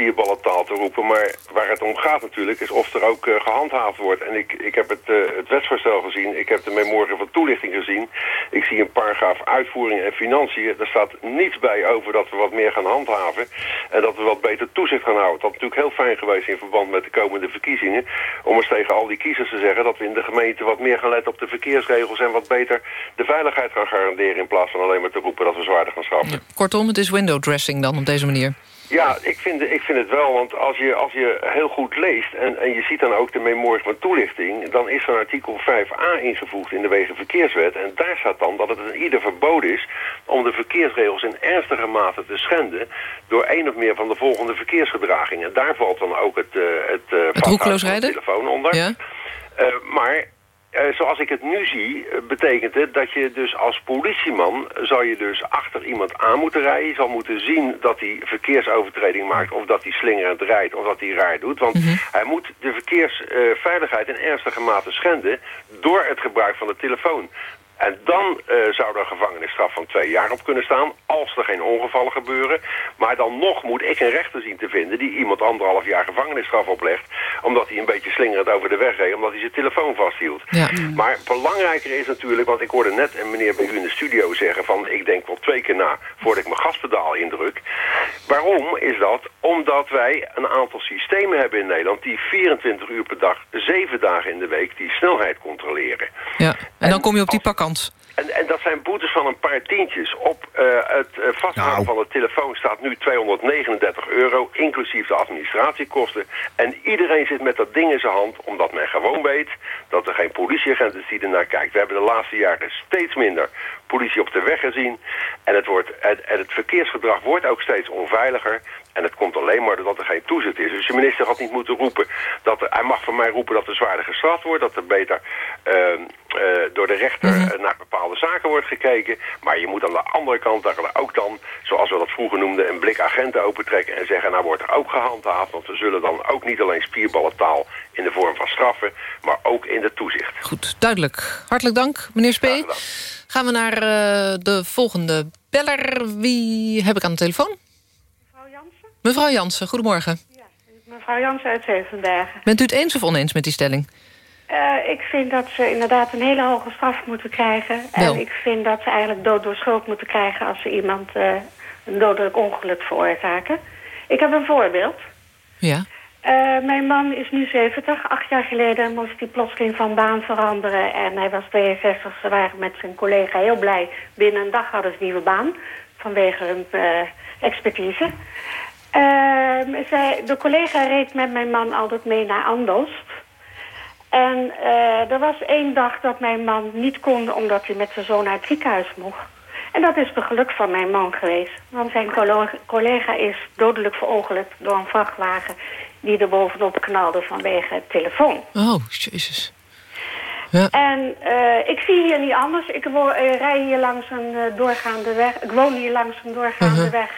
spierballentaal te roepen. Maar waar het om gaat natuurlijk is of er ook eh, gehandhaafd wordt. En ik, ik heb het, eh, het wetsvoorstel gezien, ik heb de memorie van toelichting gezien. Ik zie een paragraaf uitvoering en financiën. Er staat niets bij over dat we wat meer gaan handhaven en dat we wat beter toezicht gaan houden. Dat is natuurlijk heel fijn geweest in verband met de komende verkiezingen. Om eens tegen al die kiezers te zeggen dat we in de gemeente wat meer gaan letten op de verkeersregels en wat beter de veiligheid gaan garanderen in plaats van alleen maar te roepen dat we zwaarder gaan straffen. Kortom, het is window dressing dan op deze manier. Ja, ik vind, ik vind het wel, want als je, als je heel goed leest en, en je ziet dan ook de memorie van toelichting, dan is er artikel 5a ingevoegd in de Wegenverkeerswet en daar staat dan dat het een ieder verboden is om de verkeersregels in ernstige mate te schenden door één of meer van de volgende verkeersgedragingen. En daar valt dan ook het, eh het, roekeloos van de rijden? telefoon onder. Ja. Eh, maar eh, zoals ik het nu zie, eh, betekent het dat je dus als politieman... zal je dus achter iemand aan moeten rijden. Je zal moeten zien dat hij verkeersovertreding maakt... of dat hij slingerend rijdt of dat hij raar doet. Want hij moet de verkeersveiligheid in ernstige mate schenden... door het gebruik van de telefoon. En dan eh, zou er een gevangenisstraf van twee jaar op kunnen staan... als er geen ongevallen gebeuren. Maar dan nog moet ik een rechter zien te vinden... die iemand anderhalf jaar gevangenisstraf oplegt... omdat hij een beetje slingerend over de weg reed... omdat hij zijn telefoon vasthield. Maar belangrijker is natuurlijk... want ik hoorde net een meneer bij u in de studio zeggen... van ik denk wel twee keer na voordat ik mijn gaspedaal indruk. Waarom is dat? Omdat wij een aantal systemen hebben in Nederland... die 24 uur per dag, 7 dagen in de week... die snelheid controleren. Ja. En dan kom je op die pakkant. En, en dat zijn boetes van een paar tientjes. Op eh, het eh, vasthouden van de telefoon staat nu 239 euro, inclusief de administratiekosten. En iedereen zit met dat ding in zijn hand, omdat men gewoon weet dat er geen politieagent is die ernaar kijkt. We hebben de laatste jaren steeds minder politie op de weg gezien. En het, wordt, het, en het verkeersgedrag wordt ook steeds onveiliger. En het komt alleen maar doordat er geen toezicht is. Dus de minister had niet moeten roepen dat er, hij mag van mij roepen dat er zwaarder gestraft wordt, dat er beter ehm, eh, door de rechter eh, naar bepaalde zaken wordt gekeken. Maar je moet aan de andere kant daar ook dan, zoals we dat vroeger noemden, een blik agenten opentrekken en zeggen, nou wordt er ook gehandhaafd, want we zullen dan ook niet alleen spierballentaal in de vorm van straffen, maar ook in de toezicht. Goed, duidelijk. Hartelijk dank, meneer Spee. Gaan we naar eh, de volgende beller. Wie heb ik aan de telefoon? Mevrouw Jansen, goedemorgen. Mevrouw Jans uit Zevenbergen. Bent u het eens of oneens met die stelling? Eh, ik vind dat ze inderdaad een hele hoge straf moeten krijgen. Wel. En ik vind dat ze eigenlijk dood door schuld moeten krijgen... als ze iemand eh, een dodelijk ongeluk veroorzaken. Ik heb een voorbeeld. Ja. Eh, mijn man is nu 70. Acht jaar geleden moest hij plotseling van baan veranderen. En hij was 62. Ze waren met zijn collega heel blij. Binnen een dag hadden ze een nieuwe baan. Vanwege hun eh, expertise. Ehm, zij, de collega reed met mijn man altijd mee naar Andelst. En eh, er was één dag dat mijn man niet kon... omdat hij met zijn zoon naar het ziekenhuis mocht. En dat is de geluk van mijn man geweest. Want zijn collega is dodelijk verongelukt door een vrachtwagen... die er bovenop knalde vanwege het telefoon. Oh, jezus. En eh, ik zie hier niet anders. Ik eh, rij hier langs een doorgaande weg. Ik woon hier langs een doorgaande weg.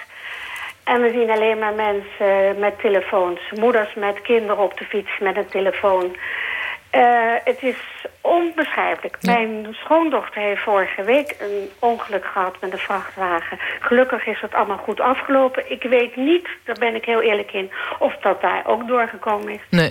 En we zien alleen maar mensen met telefoons. Moeders met kinderen op de fiets met een telefoon. Eh, het is onbeschrijfelijk. Mijn schoondochter heeft vorige week een ongeluk gehad met een vrachtwagen. Gelukkig is het allemaal goed afgelopen. Ik weet niet, daar ben ik heel eerlijk in, of dat daar ook doorgekomen is. Nee.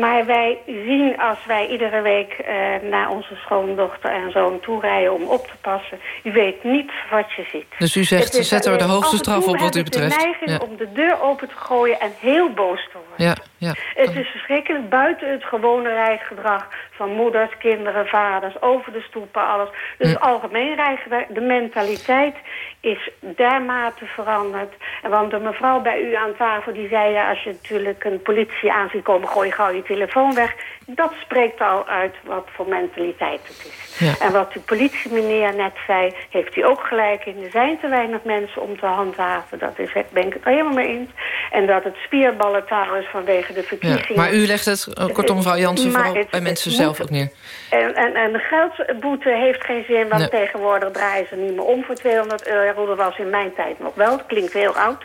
Maar wij zien als wij iedere week eh, naar onze schoondochter en zoon toerijden om op te passen. U weet niet wat je ziet. Dus u zegt, Het is zet er de hoogste toe straf op wat u heb ik betreft. de neiging Ja. om de deur open te gooien en heel boos te worden. Ja, ja. Het is verschrikkelijk buiten het gewone rijgedrag van moeders, kinderen, vaders, over de stoepen, alles. Dus het algemeen rijgedrag, de mentaliteit is dermate veranderd. En want de mevrouw bij u aan tafel die zei, ja, als je natuurlijk een politie aan ziet komen, gooi gauw je telefoon weg. Dat spreekt al uit wat voor mentaliteit het is. Ja. En wat de politiemeneer net zei, heeft hij ook gelijk in. Er zijn te weinig mensen om te handhaven. Dat is, ben ik het helemaal mee eens. En dat het spierballentaal is vanwege de Ja. verkiezingen. Maar u legt het, eh, kortom mevrouw Jansen, vooral het- bij mensen moet- zelf ook neer. En, en, en de geldboete heeft geen zin, want Nee. tegenwoordig draaien ze niet meer om voor 200 euro. Dat was in mijn tijd nog wel. Het klinkt heel oud.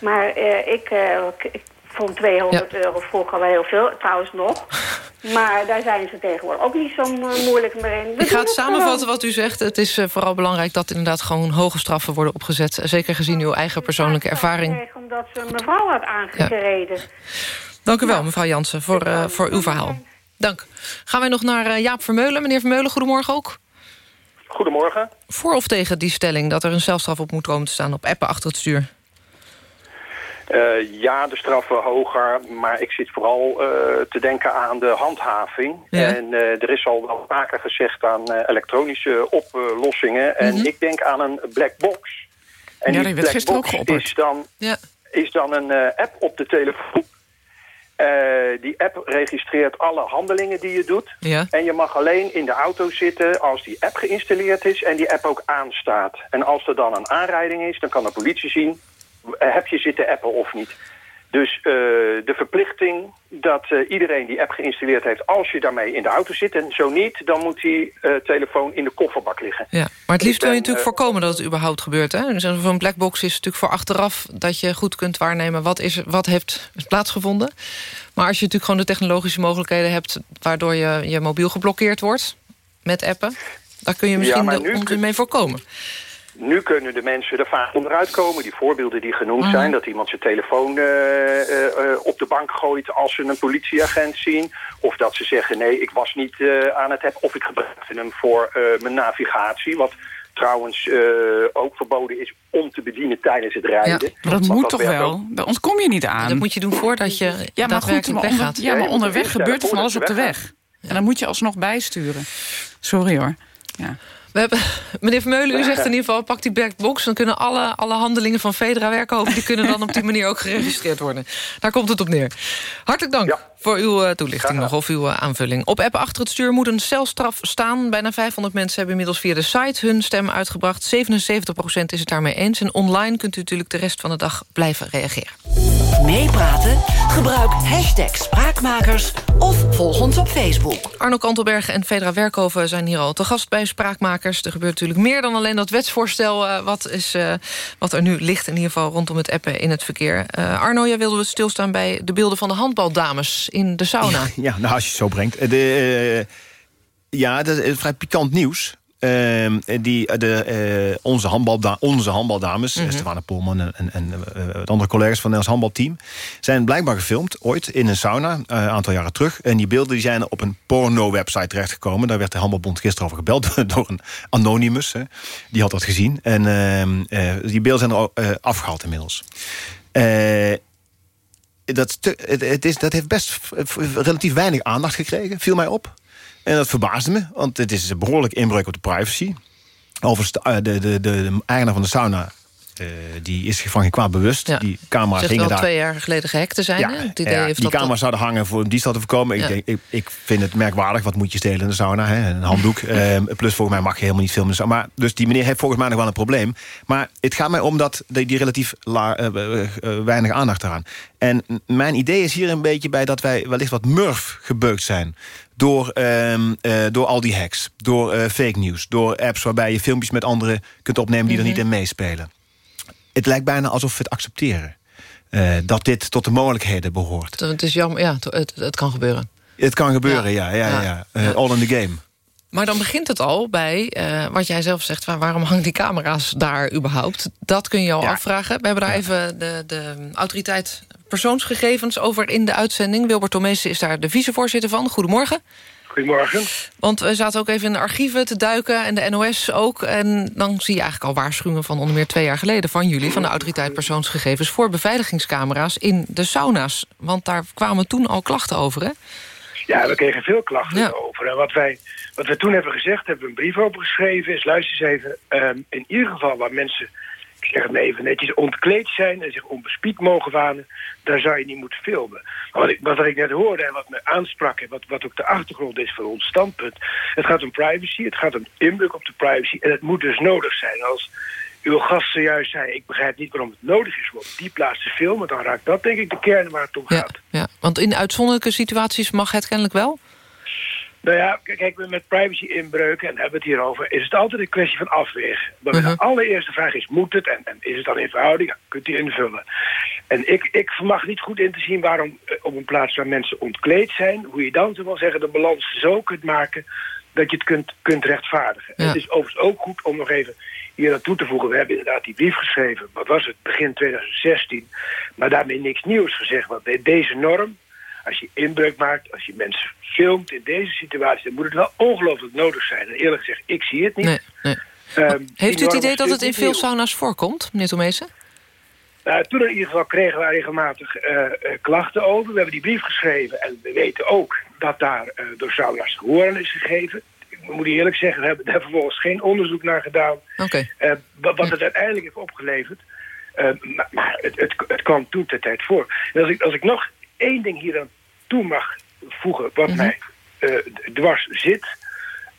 Maar eh, ik, eh, ik- vond 200 euro vroeger wel heel veel. Trouwens nog. Maar daar zijn ze tegenwoordig ook niet zo mo- moeilijk meer in. We Ik ga het samenvatten gewoon. wat u zegt. Het is vooral belangrijk dat inderdaad gewoon hoge straffen worden opgezet. Zeker gezien uw eigen persoonlijke ervaring. Omdat ze een mevrouw had aangereden. Dank u wel, mevrouw Jansen, voor, eh, voor uw verhaal. Dank. Gaan wij nog naar eh, Jaap Vermeulen. Meneer Vermeulen, goedemorgen ook. Goedemorgen. Voor of tegen die stelling dat er een celstraf op moet komen te staan... op appen achter het stuur? Eh, ja, de straffen hoger, maar ik zit vooral te denken aan de handhaving. Ja. En er is al wel vaker gezegd aan elektronische oplossingen. En ik denk aan een black box. En Ja, die die black box is dan, Ja. is dan een app op de telefoon. Eh, die app registreert alle handelingen die je doet. Ja. En je mag alleen in de auto zitten als die app geïnstalleerd is en die app ook aanstaat. En als er dan een aanrijding is, dan kan de politie zien... eh, heb je zitten appen of niet. Dus eh, de verplichting dat eh, iedereen die app geïnstalleerd heeft... als je daarmee in de auto zit en zo niet... dan moet die eh, telefoon in de kofferbak liggen. Ja, maar het liefst wil je natuurlijk voorkomen dat het überhaupt gebeurt. Hè? Dus een blackbox is natuurlijk voor achteraf dat je goed kunt waarnemen... wat, is, wat heeft plaatsgevonden. Maar als je natuurlijk gewoon de technologische mogelijkheden hebt... waardoor je, je mobiel geblokkeerd wordt met appen... daar kun je misschien de kun- mee voorkomen. Nu kunnen de mensen er vaak onderuit komen. Die voorbeelden die genoemd Mhm. zijn. Dat iemand zijn telefoon eh, eh, eh, op de bank gooit als ze een politieagent zien. Of dat ze zeggen nee, ik was niet eh, aan het hebben. Of ik gebruikte hem voor eh, mijn navigatie. Wat trouwens eh, ook verboden is om te bedienen tijdens het rijden. Maar dat moet toch wel? ook- Bij ons kom je niet aan. Dat moet je doen voordat je ja, maar goed, maar weggaat. ja, maar onderweg gebeurt er van alles op de weg. En dan moet je alsnog bijsturen. Sorry hoor. Ja. Meneer Vermeulen, u zegt in ieder geval... pak die blackbox, dan kunnen alle, alle handelingen van Fedra werken... die kunnen dan op die manier ook geregistreerd worden. Daar komt het op neer. Hartelijk dank voor uw eh, toelichting nog, of uw eh, aanvulling. Op app achter het stuur moet een celstraf staan. Bijna 500 mensen hebben inmiddels via de site hun stem uitgebracht. 77% is het daarmee eens. En online kunt u natuurlijk de rest van de dag blijven reageren. Meepraten? Gebruik hashtag Spraakmakers of volg ons op Facebook. Arno Kantelberg en Fedra Werkhoven zijn hier al te gast bij Spraakmakers. Er gebeurt natuurlijk meer dan alleen dat wetsvoorstel... eh, wat, is, eh, wat er nu ligt in ieder geval rondom het appen in het verkeer. Eh, Arno, jij wilde stilstaan bij de beelden van de handbaldames in de sauna. Ja, nou, als je het zo brengt. Eh, De, eh, ja, dat is vrij pikant nieuws. Ehm, die, eh, de, onze, handbalda onze handbaldames, mm Stefana Polman en, en, en de andere collega's van Nederlands handbalteam... zijn blijkbaar gefilmd, ooit, in een sauna, een aantal jaren terug. En die beelden die zijn op een porno-website terechtgekomen. Daar werd de handbalbond gisteren over gebeld door een anonymous. Hè. Die had dat gezien. En ehm, eh, die beelden zijn er al, eh, afgehaald inmiddels. Dat, het, is, dat heeft best relatief weinig aandacht gekregen, viel mij op. En dat verbaasde me, want het is een behoorlijk inbreuk op de privacy. De, de, de, de eigenaar van de sauna... eh, die is van geen kwaad bewust. Die camera's Zegt wel wel twee jaar geleden gehackt te zijn. ja, hè? Het idee ja, heeft die dat camera's zouden hangen voor een diefstal te voorkomen. Ja. Ik, denk, ik, ik vind het merkwaardig. Wat moet je stelen in de sauna? Hè? Een handdoek. Ehm, plus volgens mij mag je helemaal niet filmen. Maar, dus die meneer heeft volgens mij nog wel een probleem. Maar het gaat mij om dat die, die relatief la, eh, eh, weinig aandacht eraan. En mijn idee is hier een beetje bij dat wij wellicht wat murf gebeukt zijn. Door, ehm, eh, door al die hacks. Door fake news. Door apps waarbij je filmpjes met anderen kunt opnemen die Mhm. er niet in meespelen. Het lijkt bijna alsof we het accepteren. eh, dat dit tot de mogelijkheden behoort. Het is jammer, ja, het, het, kan gebeuren. Het kan gebeuren, ja. ja, ja, ja. all in the game. Maar dan begint het al bij uh, wat jij zelf zegt... Waar, waarom hangen die camera's daar überhaupt? Dat kun je al afvragen. We hebben daar even de, de autoriteit persoonsgegevens over in de uitzending. Wilbert Tomessen is daar de vicevoorzitter van. Goedemorgen. Goedemorgen. Want we zaten ook even in de archieven te duiken en de NOS ook. En dan zie je eigenlijk al waarschuwingen van onder meer twee jaar geleden... van jullie, van de autoriteit persoonsgegevens... voor beveiligingscamera's in de sauna's. Want daar kwamen toen al klachten over, hè? Ja, we kregen veel klachten over. En wat wij, wat we toen hebben gezegd, hebben we een brief over geschreven... is luister eens even, um, in ieder geval waar mensen ik zeg het even netjes, ontkleed zijn en zich onbespied mogen wanen, daar zou je niet moeten filmen. Maar wat ik, wat ik net hoorde en wat me aansprak en wat, wat ook de achtergrond is voor ons standpunt, het gaat om privacy, het gaat om inbreuk op de privacy en het moet dus nodig zijn. Als uw gast zojuist zei, ik begrijp niet waarom het nodig is om op die plaats te filmen, dan raakt dat denk ik de kern waar het om gaat. Ja, want in uitzonderlijke situaties mag het kennelijk wel? Nou ja, kijk, met privacy-inbreuken, en hebben we het hierover... is het altijd een kwestie van afwegen. Maar de mhm. allereerste vraag is, moet het? En, en is het dan in verhouding? Ja, kunt u invullen. En ik, ik vermag niet goed in te zien waarom eh, op een plaats waar mensen ontkleed zijn... hoe je dan, zo zeggen, de balans zo kunt maken... dat je het kunt, kunt rechtvaardigen. Het is overigens ook goed om nog even hier aan toe te voegen. We hebben inderdaad die brief geschreven. Wat was het? Begin 2016. Maar daarmee niks nieuws gezegd. Want deze norm als je inbreuk maakt, als je mensen filmt in deze situatie... dan moet het wel ongelooflijk nodig zijn. En eerlijk gezegd, ik zie het niet. Nee, nee. Ehm, Heeft u het idee dat het in veel sauna's voorkomt, meneer Tomezen? Nou, toen in ieder geval kregen wij regelmatig uh, klachten over. We hebben die brief geschreven en we weten ook dat daar uh, door sauna's gehoor aan is gegeven. Ik moet eerlijk zeggen, we hebben daar vervolgens geen onderzoek naar gedaan. Okay. wat het uiteindelijk heeft opgeleverd. maar, maar het, het, het, kwam toen ter tijd voor. En als ik, als ik nog één ding hier aan toe mag voegen wat mhm. mij uh, dwars zit.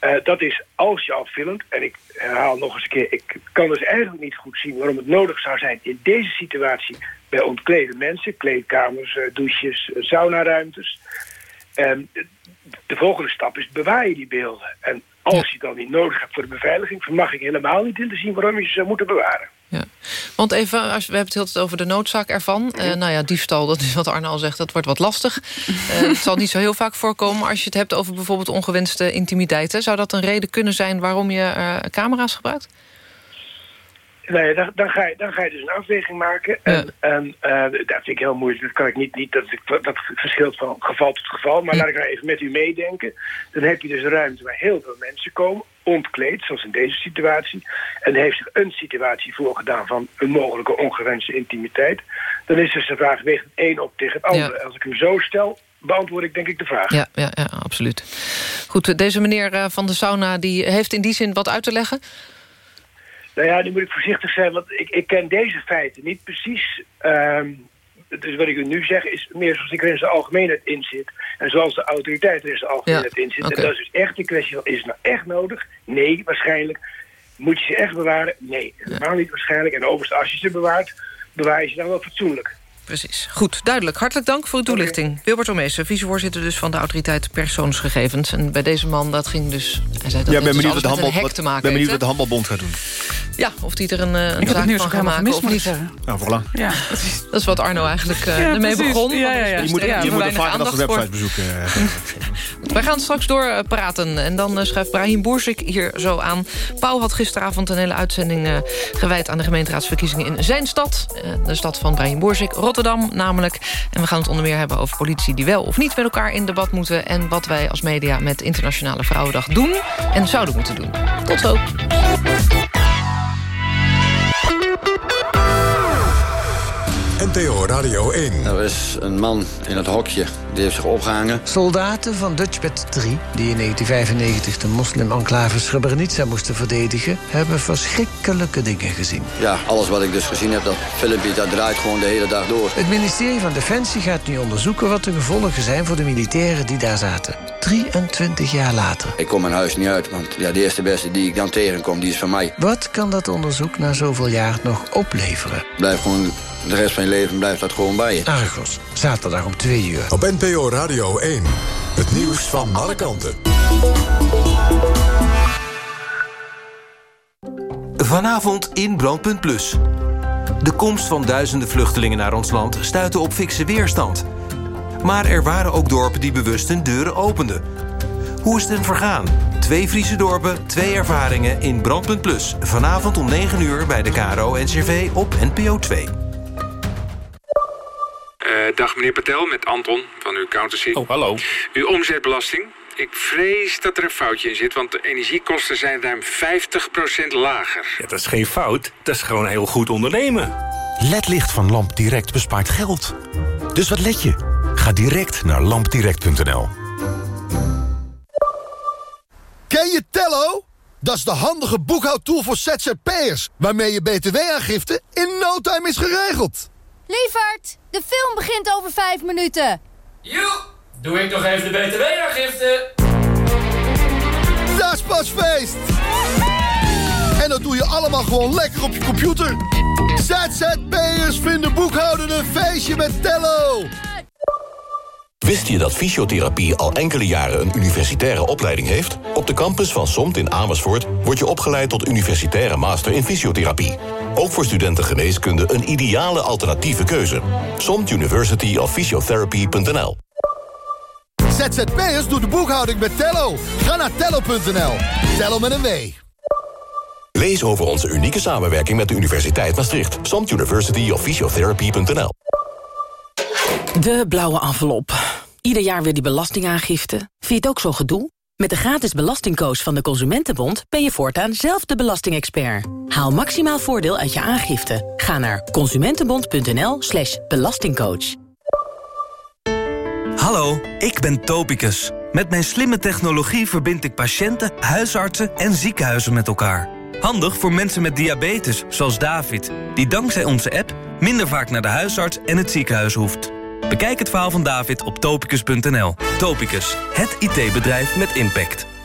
Uh, dat is als je al filmt, en ik herhaal nog eens een keer... ik kan dus eigenlijk niet goed zien waarom het nodig zou zijn... in deze situatie bij ontklede mensen... kleedkamers, uh, douches, saunaruimtes... Um, de volgende stap is bewaar je die beelden. En als je dan niet nodig hebt voor de beveiliging... vermag ik helemaal niet in te zien waarom je ze zou moeten bewaren. Ja. Want even, als, we hebben het heel tijd over de noodzaak ervan. Uh, nou ja, diefstal, dat is wat Arne al zegt, dat wordt wat lastig. Uh, het zal niet zo heel vaak voorkomen als je het hebt over bijvoorbeeld ongewenste intimiteiten. Zou dat een reden kunnen zijn waarom je uh, camera's gebruikt? Nee, dan, dan, ga je, dan ga je dus een afweging maken. En, en uh, dat vind ik heel moeilijk. Dat kan ik niet, niet dat, dat verschilt van geval tot geval. Maar laat ik nou even met u meedenken. Dan heb je dus ruimte waar heel veel mensen komen. Ontkleed, zoals in deze situatie. En heeft zich een situatie voorgedaan van een mogelijke ongewenste intimiteit. Dan is dus de vraag, weegt het een op tegen het andere. Als ik hem zo stel, beantwoord ik denk ik de vraag. Ja, ja, ja absoluut. Goed, deze meneer eh, van de sauna die heeft in die zin wat uit te leggen? Nou ja, nu moet ik voorzichtig zijn, want ik, ik ken deze feiten niet precies. Dus wat ik u nu zeg is meer zoals ik er in zijn algemeenheid in zit. En zoals de autoriteit er in zijn algemeenheid in zit. En dat is dus echt een kwestie van, is het nou echt nodig? Nee, waarschijnlijk. Moet je ze echt bewaren? Nee, helemaal niet waarschijnlijk. En overigens, als je ze bewaart, bewaar je ze dan wel fatsoenlijk. Precies. Goed, duidelijk. Hartelijk dank voor de toelichting. Okay. Wilbert Omeese, vicevoorzitter dus van de autoriteit persoonsgegevens. En bij deze man, dat ging dus... Hij zei dat ja, ben benieuwd wat de handbal, hek te maken ben benieuwd wat de handbalbond gaat doen. Ja, of die er een, eh, een zaak van gaat maken of niet. Nou, voilà. Ja, dat is wat Arno eigenlijk uh, ja, ermee begon. Ja, ja, ja. Je moet, ja, je moet vaak de website bezoeken. Wij gaan straks door praten. En dan schuift Brahim Boersik hier zo aan. Pauw had gisteravond een hele uitzending gewijd... aan de gemeenteraadsverkiezingen in zijn stad. de stad van Brahim Boersik, Rotterdam namelijk. En we gaan het onder meer hebben over politie die wel of niet met elkaar in debat moeten... en wat wij als media met Internationale Vrouwendag doen en zouden moeten doen. Tot zo. NTO Radio 1. Er is een man in het hokje, die heeft zich opgehangen. Soldaten van Dutchbed 3, die in 1995 de moslim-enclave Srebrenica moesten verdedigen... hebben verschrikkelijke dingen gezien. Ja, alles wat ik dus gezien heb, dat filmpje, dat draait gewoon de hele dag door. Het ministerie van Defensie gaat nu onderzoeken wat de gevolgen zijn... voor de militairen die daar zaten. 23 jaar later. Ik kom mijn huis niet uit, want ja, de eerste beste die ik dan tegenkom, die is van mij. Wat kan dat onderzoek na zoveel jaar nog opleveren? Blijf gewoon de rest van je leven blijft dat gewoon bij je. Argos, zaterdag om 2 uur. Op NPO Radio 1, het nieuws van alle kanten. Vanavond in Brandpunt Plus. De komst van duizenden vluchtelingen naar ons land stuitte op fikse weerstand... Maar er waren ook dorpen die bewust hun deuren openden. Hoe is het vergaan? Twee Friese dorpen, twee ervaringen in Brandpunt Plus. Vanavond om 9 uur bij de KRO-NCRV op NPO 2. Uh, dag meneer Patel, met Anton van uw accountancy. Oh, hallo. Uw omzetbelasting. Ik vrees dat er een foutje in zit, want de energiekosten zijn ruim 50% lager. Ja, dat is geen fout, dat is gewoon heel goed ondernemen. LED-licht van Lamp Direct bespaart geld. Dus wat let je? Ga direct naar lampdirect.nl. Ken je Tello? Dat is de handige boekhoudtool voor ZZP'ers... waarmee je btw-aangifte in no time is geregeld. Lievert, de film begint over vijf minuten. Joe, doe ik nog even de btw-aangifte. Dat is pas feest. En dat doe je allemaal gewoon lekker op je computer. ZZP'ers vinden boekhouden een feestje met Tello. Wist je dat fysiotherapie al enkele jaren een universitaire opleiding heeft? Op de campus van SOMT in Amersfoort wordt je opgeleid tot universitaire master in fysiotherapie. Ook voor studenten geneeskunde een ideale alternatieve keuze. SOMT University of Physiotherapy.nl ZZP'ers doet de boekhouding met Tello. Ga naar tello.nl. Tello met een W. Lees over onze unieke samenwerking met de Universiteit Maastricht. SOMT University of Physiotherapy.nl De blauwe envelop. Ieder jaar weer die belastingaangifte. Vind je het ook zo gedoe? Met de gratis belastingcoach van de Consumentenbond... ben je voortaan zelf de belastingexpert. Haal maximaal voordeel uit je aangifte. Ga naar consumentenbond.nl slash belastingcoach. Hallo, ik ben Topicus. Met mijn slimme technologie verbind ik patiënten, huisartsen en ziekenhuizen met elkaar. Handig voor mensen met diabetes, zoals David... die dankzij onze app minder vaak naar de huisarts en het ziekenhuis hoeft. Bekijk het verhaal van David op topicus.nl. Topicus, het IT-bedrijf met impact.